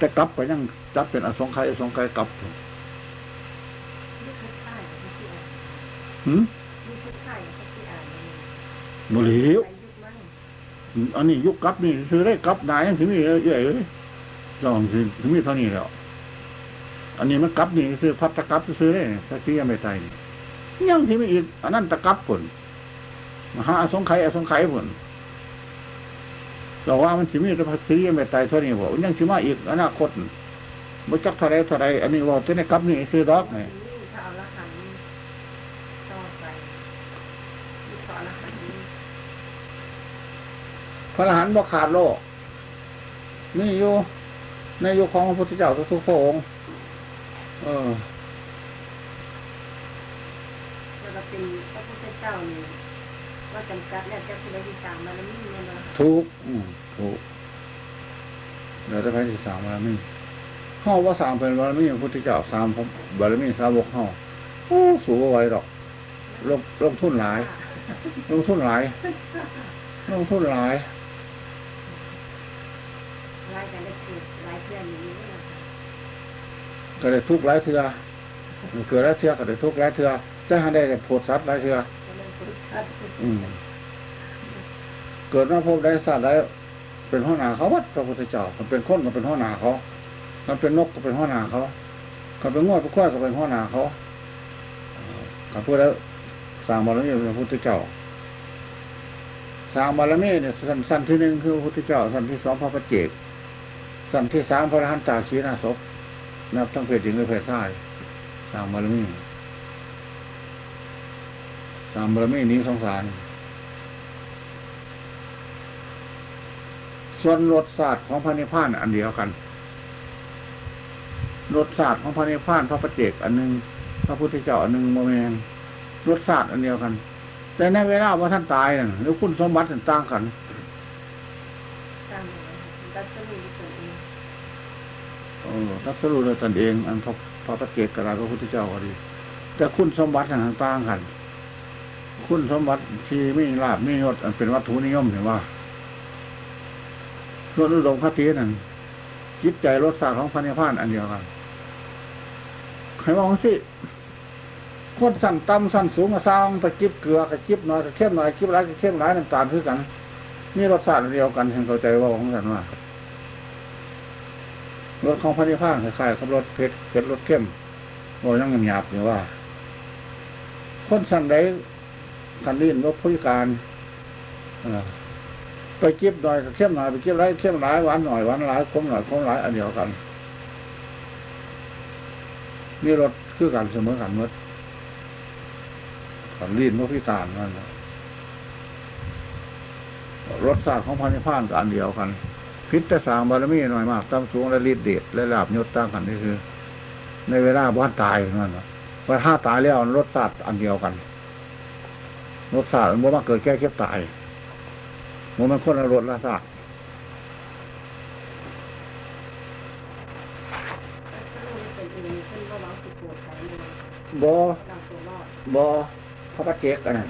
แต่กลับไปยังจับเป็นอสงไขยอสงไขยกลับนี่คือข่ายเขาสิอ่านหืมนี่คือข่ายเขาสิอ่านนี่บริวไปยุคมั่งอันนี้ยุคกลับนี่ซื้อได้กลับไหนถึงมีเยอะเลยลองถึงถึงมีเท่านี้แล้ว อันนี้มันกลับนี่ซื้อพัดตะกลับซื้อได้ถ้าซื้อยังไม่ไทยนี่ยังที่ไม่อีกอันนั้นตะกลับผลมหาอสงไขยอสงไขยผล แต่ว่ามันสิมีแต่ภาษียังไม่ตายเท่านี้บอกยังสิมาอีกอนาคตบ่จักเท่าไรเท่าไรอันนี้ว่าจะในกลับนี่ซื้อดอกไงนี่ถ้าเอาละหันต่อไปนี่ต่อละหันนี่พระอรหันต์บ่ขาดโลก นี่อยู่ในยุคของพระพุทธเจ้าทุกๆพระองค์เออแล้วก็เป็นพระพุทธเจ้านี่ว่าจำกัดแล้วจะเป็นที่สามมาแล้วนี่เนี่ยนะถูกอืม ถูกเดี๋ยวจะไปที่สามบารมีห้าว่าสามเป็นบารมีของพุทธเจ้าสามผมบารมีสาวกห้าโอ้สูงเอาไว้หรอกลงลงทุนหลาย ลงทุนหลายลงทุนหลายรายกันได้เกิดหลายเพื่อนอย่างนี้นะก็ได้ทุกข์หลายเทือเกิดหลายเทือก็ได้ทุกข์หลายเทือแต่หาได้แต่โพดสัตว์หลายเทือก็เลยคนชัดอืมเกิดมาพบได้ศาสตร์ได้ เป็นหัวหน้าเขาวัดพระพุทธเจ้ามันเป็นคนก็เป็นหัวหน้าเขามันเป็นนกก็เป็นหัวหน้าเขาเขาเป็นงวดเป็นควายก็เป็นหัวหน้าเขาเขาพูดแล้วสร้างบารมีเป็นพระพุทธเจ้าสร้างบารมีเนี่ยสั้นสั้นที่หนึ่งคือพระพุทธเจ้าสั้นที่สองพระปัจเจกสั้นที่สามพระอรหันตาชีนาศพนับทั้งเพศหญิงและเพศชายสร้างบารมีสร้างบารมีนี้สงสาร ส่วนรสชาติของพระนิพพานอันเดียวกันรสชาติของพระนิพพานพระประเจกอันหนึงพระพุทธเจ้าอันหนึงโมเมนรสชาติอันเดียวกัน แต่ในเวลาว่าท่านตายน่ะหรือคุณสมบัติต่างกันตามเลยดัชนีตัวเองเออทัศรู้เลยตนเอง อันพระพระประเจกกระไรพระพุทธเจ้าก็ดีแต่คุณสมบัติต่างกัน คุณสมบัติที่ไม่ลาบไม่ยศอันเป็นวัตถุนิยมเห็นว่า ส่วนอุดมคตินั่นจิตใจรสชาติของพระนิพพานอันเดียวกันใครมองสิคนสั่นต่ำสั่นสูงมาสร้างไปจิบเกลือกับจิบน้อยกับเข้มน้อยจิบร้ายกับเข้มร้ายน้ำตาลคือกันนี่รสชาติเดียวกันเห็นเข้าใจว่าของกันว่ารสของพระนิพพานคล้ายๆกับรสเผ็ดเผ็ดรสเข้มโอ้ยังหยาบอยู่ว่า คนสั่นใดกันลิ้นรสผู้พิการอ่อ ไปจิบหน่อยกับเข้มหน่อยไปจิบไรเข้มร้ายหวานหน่อยหวานหลายคมหน่อยคมหลายอันเดียวกันนี่รสคือกันเสมอกันหมดขันลีนว่าพิการนั่นน่ะรสชาติของพันธิพานก็อันเดียวกัน พิษแต่สางบารมีหน่อยมากตั้งสูงและฤทธิ์เดชและลาบยศตั้งกันนี่คือ ในเวลาบ้านตายนั่นนะว่าถ้าตายแล้วรสชาติอันเดียวกันรสชาติมันบ่มาเกิดแก้เก็บตาย มันมันคนละรสละชาติดัชนีตัวเองเพิ่นก็หวังสิโกรธใครเลยบ่ตามตัวรอดบ่พระประเจกอันนั้น